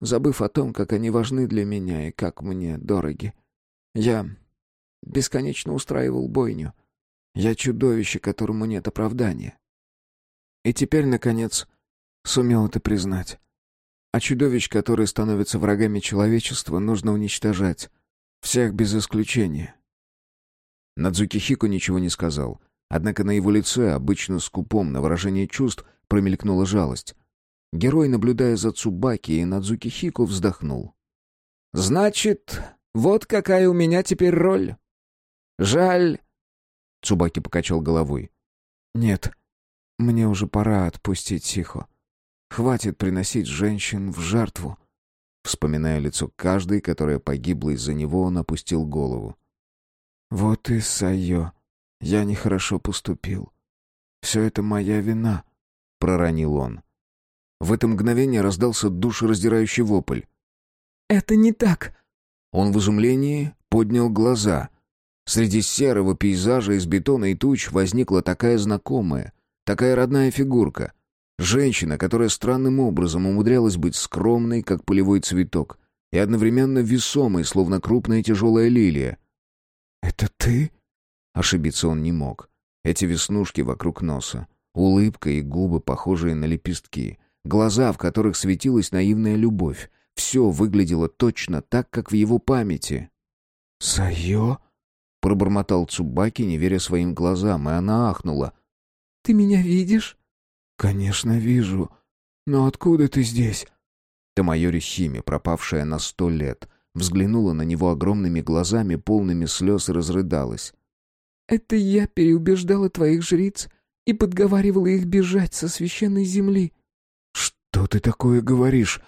забыв о том, как они важны для меня и как мне дороги. Я бесконечно устраивал бойню. Я чудовище, которому нет оправдания. И теперь, наконец, сумел это признать. А чудовищ, которые становятся врагами человечества, нужно уничтожать. Всех без исключения. Надзуки Хико ничего не сказал — Однако на его лице, обычно скупом на выражение чувств, промелькнула жалость. Герой, наблюдая за Цубаки и Надзуки Хико, вздохнул. «Значит, вот какая у меня теперь роль. Жаль...» Цубаки покачал головой. «Нет, мне уже пора отпустить Сихо. Хватит приносить женщин в жертву». Вспоминая лицо каждой, которая погибла из-за него, он опустил голову. «Вот и Сайо», я нехорошо поступил. Все это моя вина, проронил он. В это мгновение раздался душераздирающий вопль. Это не так. Он в изумлении поднял глаза. Среди серого пейзажа из бетона и туч возникла такая знакомая, такая родная фигурка. Женщина, которая странным образом умудрялась быть скромной, как полевой цветок, и одновременно весомой, словно крупная тяжелая лилия. «Это ты?» Ошибиться он не мог. Эти веснушки вокруг носа, улыбка и губы, похожие на лепестки, глаза, в которых светилась наивная любовь. Все выглядело точно так, как в его памяти. «Сайо?» — пробормотал Цубаки, не веря своим глазам, и она ахнула. «Ты меня видишь?» «Конечно, вижу. Но откуда ты здесь?» Тамайори Хими, пропавшая на сто лет, взглянула на него огромными глазами, полными слез, и разрыдалась. Это я переубеждала твоих жриц и подговаривала их бежать со священной земли. Что ты такое говоришь?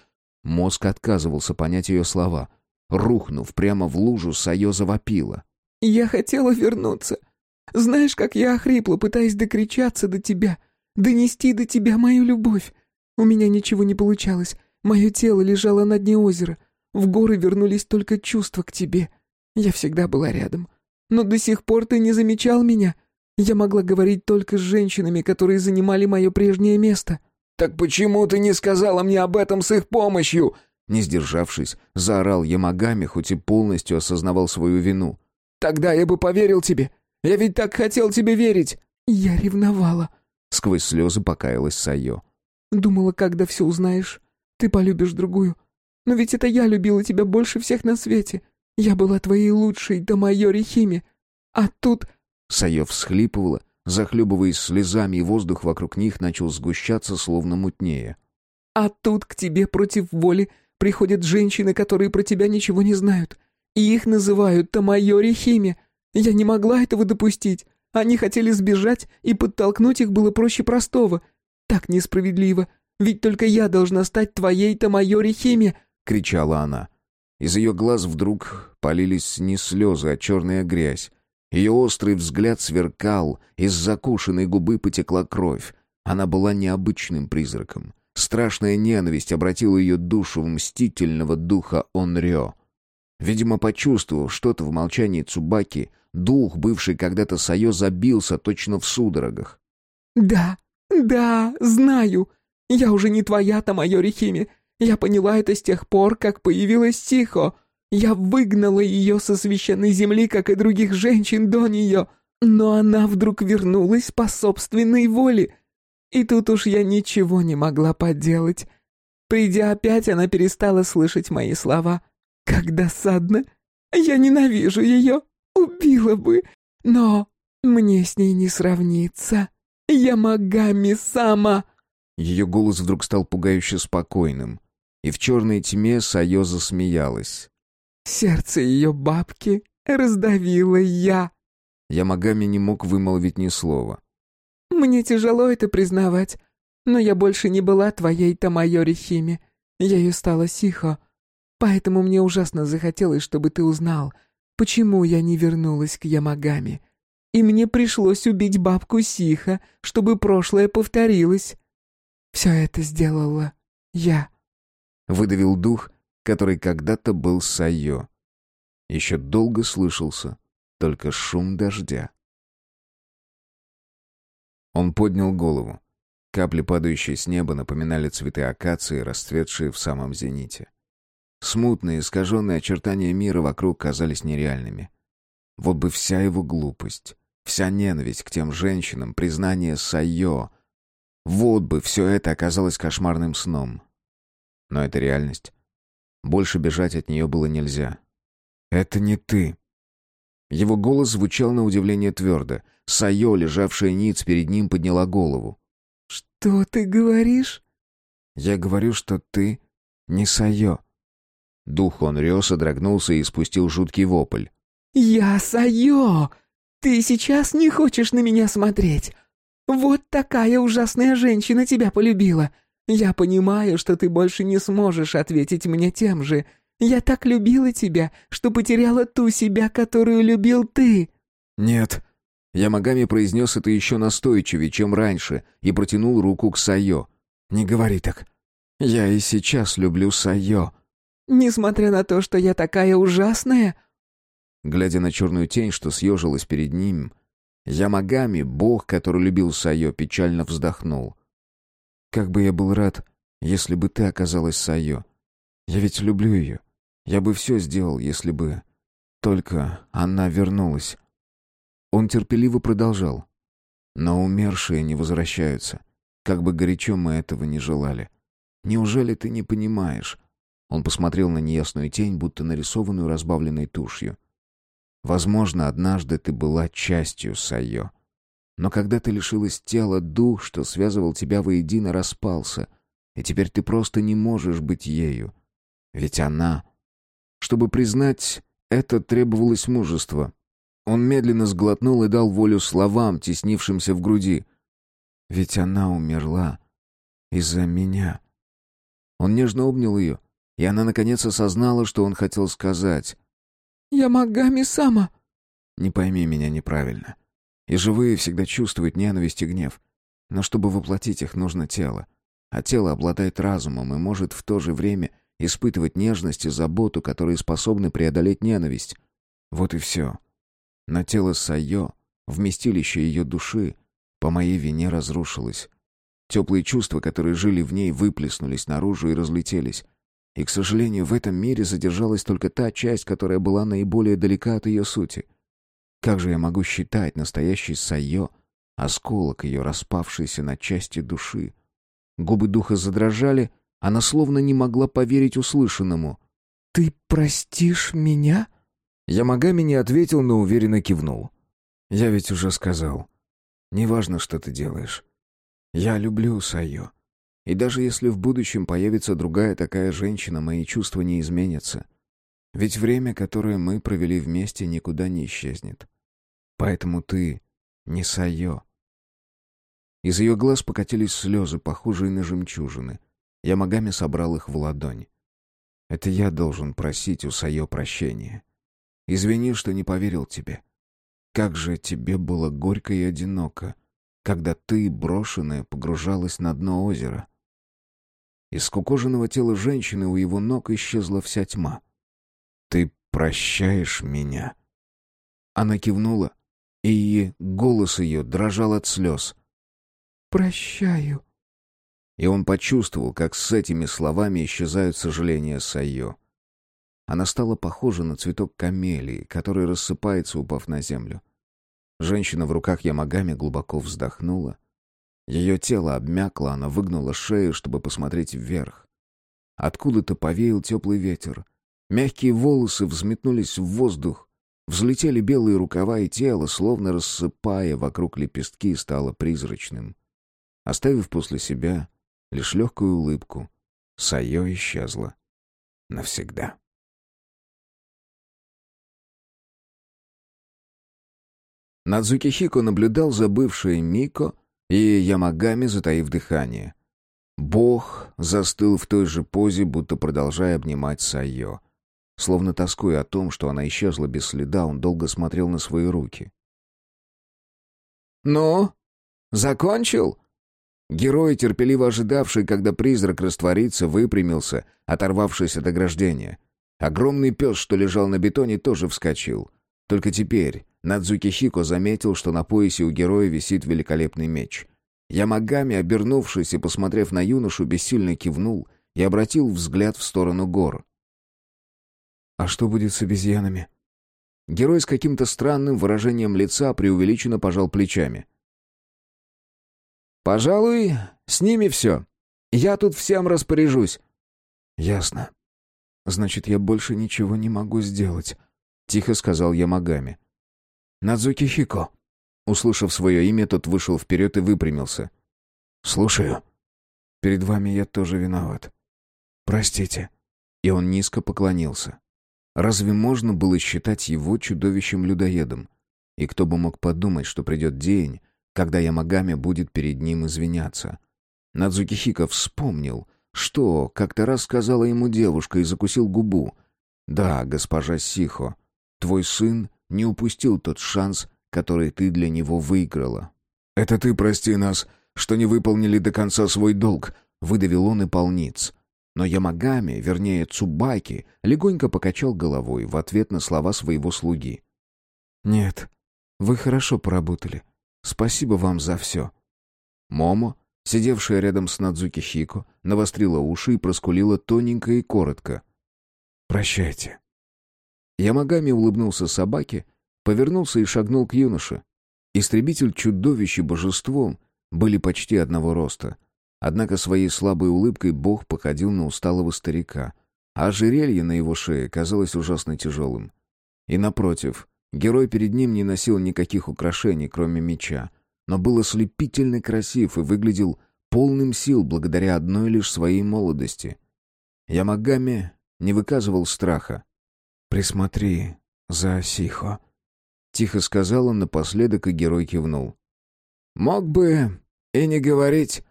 Мозг отказывался понять ее слова. Рухнув прямо в лужу, Сайо завопила. Я хотела вернуться. Знаешь, как я охрипла, пытаясь докричаться до тебя, донести до тебя мою любовь. У меня ничего не получалось. Мое тело лежало на дне озера. В горы вернулись только чувства к тебе. Я всегда была рядом. Но до сих пор ты не замечал меня. Я могла говорить только с женщинами, которые занимали мое прежнее место». «Так почему ты не сказала мне об этом с их помощью?» Не сдержавшись, заорал Ямагами, хоть и полностью осознавал свою вину. «Тогда я бы поверил тебе. Я ведь так хотел тебе верить». «Я ревновала», — сквозь слезы покаялась Сайо. «Думала, когда все узнаешь, ты полюбишь другую. Но ведь это я любила тебя больше всех на свете. Я была твоей лучшей до майори Хими. А тут...» Саев всхлипывала, захлебываясь слезами, и воздух вокруг них начал сгущаться, словно мутнее. «А тут к тебе против воли приходят женщины, которые про тебя ничего не знают. И их называют Тамайори Хими. Я не могла этого допустить. Они хотели сбежать, и подтолкнуть их было проще простого. Так несправедливо. Ведь только я должна стать твоей-то майори Химе!» — кричала она. Из ее глаз вдруг полились не слезы, а черная грязь. Ее острый взгляд сверкал, из закушенной губы потекла кровь. Она была необычным призраком. Страшная ненависть обратила ее душу в мстительного духа Онрё. Видимо, почувствовав что-то в молчании Цубаки, дух, бывший когда-то Сайо, забился точно в судорогах. «Да, да, знаю. Я уже не твоя, Тамайори Хими. Я поняла это с тех пор, как появилась Тихо. Я выгнала ее со священной земли, как и других женщин до нее. Но она вдруг вернулась по собственной воле. И тут уж я ничего не могла поделать. Придя опять, она перестала слышать мои слова. Как досадно. Я ненавижу ее. Убила бы. Но мне с ней не сравниться. Я Магами сама. Ее голос вдруг стал пугающе спокойным. И в черной тьме Сайо засмеялась. «Сердце ее бабки раздавила я». Ямагами не мог вымолвить ни слова. «Мне тяжело это признавать, но я больше не была твоей Тамайори Хими. Я ее стала Сихо. Поэтому мне ужасно захотелось, чтобы ты узнал, почему я не вернулась к Ямагами. И мне пришлось убить бабку Сиха, чтобы прошлое повторилось. Все это сделала я. Выдавил дух, который когда-то был Сайо. Еще долго слышался только шум дождя. Он поднял голову. Капли, падающие с неба, напоминали цветы акации, расцветшие в самом зените. Смутные, искаженные очертания мира вокруг казались нереальными. Вот бы вся его глупость, вся ненависть к тем женщинам, признание Сайо. Вот бы все это оказалось кошмарным сном. Но это реальность. Больше бежать от нее было нельзя. «Это не ты». Его голос звучал на удивление твердо. Сайо, лежавшая ниц перед ним, подняла голову. «Что ты говоришь?» «Я говорю, что ты не Сайо». Дух Онрё содрогнулся и спустил жуткий вопль. «Я Сайо! Ты сейчас не хочешь на меня смотреть? Вот такая ужасная женщина тебя полюбила. Я понимаю, что ты больше не сможешь ответить мне тем же. Я так любила тебя, что потеряла ту себя, которую любил ты». «Нет». Ямагами произнес это еще настойчивее, чем раньше, и протянул руку к Сайо. «Не говори так. Я и сейчас люблю Сайо». «Несмотря на то, что я такая ужасная?» Глядя на черную тень, что съежилась перед ним, Ямагами, бог, который любил Сайо, печально вздохнул. «Как бы я был рад, если бы ты оказалась Сайо. Я ведь люблю ее. Я бы все сделал, если бы... Только она вернулась». Он терпеливо продолжал. «Но умершие не возвращаются, как бы горячо мы этого не желали. Неужели ты не понимаешь?» Он посмотрел на неясную тень, будто нарисованную разбавленной тушью. Возможно, однажды ты была частью Сайо. Но когда ты лишилась тела, дух, что связывал тебя воедино, распался, и теперь ты просто не можешь быть ею. Ведь она... Чтобы признать это, требовалось мужество. Он медленно сглотнул и дал волю словам, теснившимся в груди. Ведь она умерла из-за меня. Он нежно обнял ее, и она наконец осознала, что он хотел сказать. «Я Магами Сама». «Не пойми меня неправильно. И живые всегда чувствуют ненависть и гнев. Но чтобы воплотить их, нужно тело. А тело обладает разумом и может в то же время испытывать нежность и заботу, которые способны преодолеть ненависть. Вот и все. Но тело Сайо, вместилище ее души, по моей вине разрушилось. Теплые чувства, которые жили в ней, выплеснулись наружу и разлетелись. И, к сожалению, в этом мире задержалась только та часть, которая была наиболее далека от ее сути. Как же я могу считать настоящий Сайо, осколок ее распавшейся на части души? Губы духа задрожали, она словно не могла поверить услышанному. «Ты простишь меня?» Ямагами не ответил, но уверенно кивнул. «Я ведь уже сказал. Неважно, что ты делаешь. Я люблю Сайо. И даже если в будущем появится другая такая женщина, мои чувства не изменятся. Ведь время, которое мы провели вместе, никуда не исчезнет. Поэтому ты не Сайо. Из ее глаз покатились слезы, похожие на жемчужины. Ямагами собрал их в ладонь. Это я должен просить у Сайо прощения. Извини, что не поверил тебе. Как же тебе было горько и одиноко, когда ты, брошенная, погружалась на дно озера. Из скукоженного тела женщины у его ног исчезла вся тьма. «Ты прощаешь меня?» Она кивнула, и голос ее дрожал от слез. «Прощаю». И он почувствовал, как с этими словами исчезают сожаления Сайо. Она стала похожа на цветок камелии, который рассыпается, упав на землю. Женщина в руках Ямагами глубоко вздохнула. Ее тело обмякло, она выгнула шею, чтобы посмотреть вверх. Откуда-то повеял теплый ветер. Мягкие волосы взметнулись в воздух. Взлетели белые рукава, и тело, словно рассыпая вокруг лепестки, стало призрачным. Оставив после себя лишь легкую улыбку, Сайо исчезла навсегда. Надзуки Хико наблюдал за бывшей Мико и Ямагами, затаив дыхание. Бог застыл в той же позе, будто продолжая обнимать Сайо. Словно тоскуя о том, что она исчезла без следа, он долго смотрел на свои руки. «Ну, закончил?» Герой, терпеливо ожидавший, когда призрак растворится, выпрямился, оторвавшись от ограждения. Огромный пес, что лежал на бетоне, тоже вскочил. Только теперь Надзуки Хико заметил, что на поясе у героя висит великолепный меч. Ямагами, обернувшись и посмотрев на юношу, бессильно кивнул и обратил взгляд в сторону гор. «А что будет с обезьянами?» Герой с каким-то странным выражением лица преувеличенно пожал плечами. «Пожалуй, с ними все. Я тут всем распоряжусь». «Ясно. Значит, я больше ничего не могу сделать», — тихо сказал Ямагами. «Надзуки Хико». Услышав свое имя, тот вышел вперед и выпрямился. «Слушаю. Перед вами я тоже виноват. Простите». И он низко поклонился. Разве можно было считать его чудовищем-людоедом? И кто бы мог подумать, что придет день, когда Ямагами будет перед ним извиняться? Надзуки Хико вспомнил, что как-то раз сказала ему девушка и закусил губу. «Да, госпожа Сихо, твой сын не упустил тот шанс, который ты для него выиграла». «Это ты прости нас, что не выполнили до конца свой долг», — выдавил он и полниц. Но Ямагами, вернее Цубаки, легонько покачал головой в ответ на слова своего слуги. «Нет, вы хорошо поработали. Спасибо вам за все». Момо, сидевшая рядом с Надзуки Хико, навострила уши и проскулила тоненько и коротко. «Прощайте». Ямагами улыбнулся собаке, повернулся и шагнул к юноше. Истребитель, чудовище, божеством были почти одного роста. Однако своей слабой улыбкой бог походил на усталого старика, а ожерелье на его шее казалось ужасно тяжелым. И напротив, герой перед ним не носил никаких украшений, кроме меча, но был ослепительно красив и выглядел полным сил благодаря одной лишь своей молодости. Ямагами не выказывал страха. «Присмотри за Сихо», — тихо сказал он напоследок, и герой кивнул. «Мог бы и не говорить»,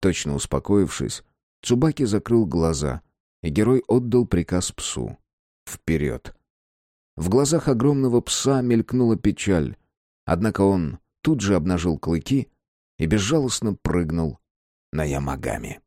Точно успокоившись, Цубаки закрыл глаза, и герой отдал приказ псу. «Вперед!» В глазах огромного пса мелькнула печаль, однако он тут же обнажил клыки и безжалостно прыгнул на Ямагами.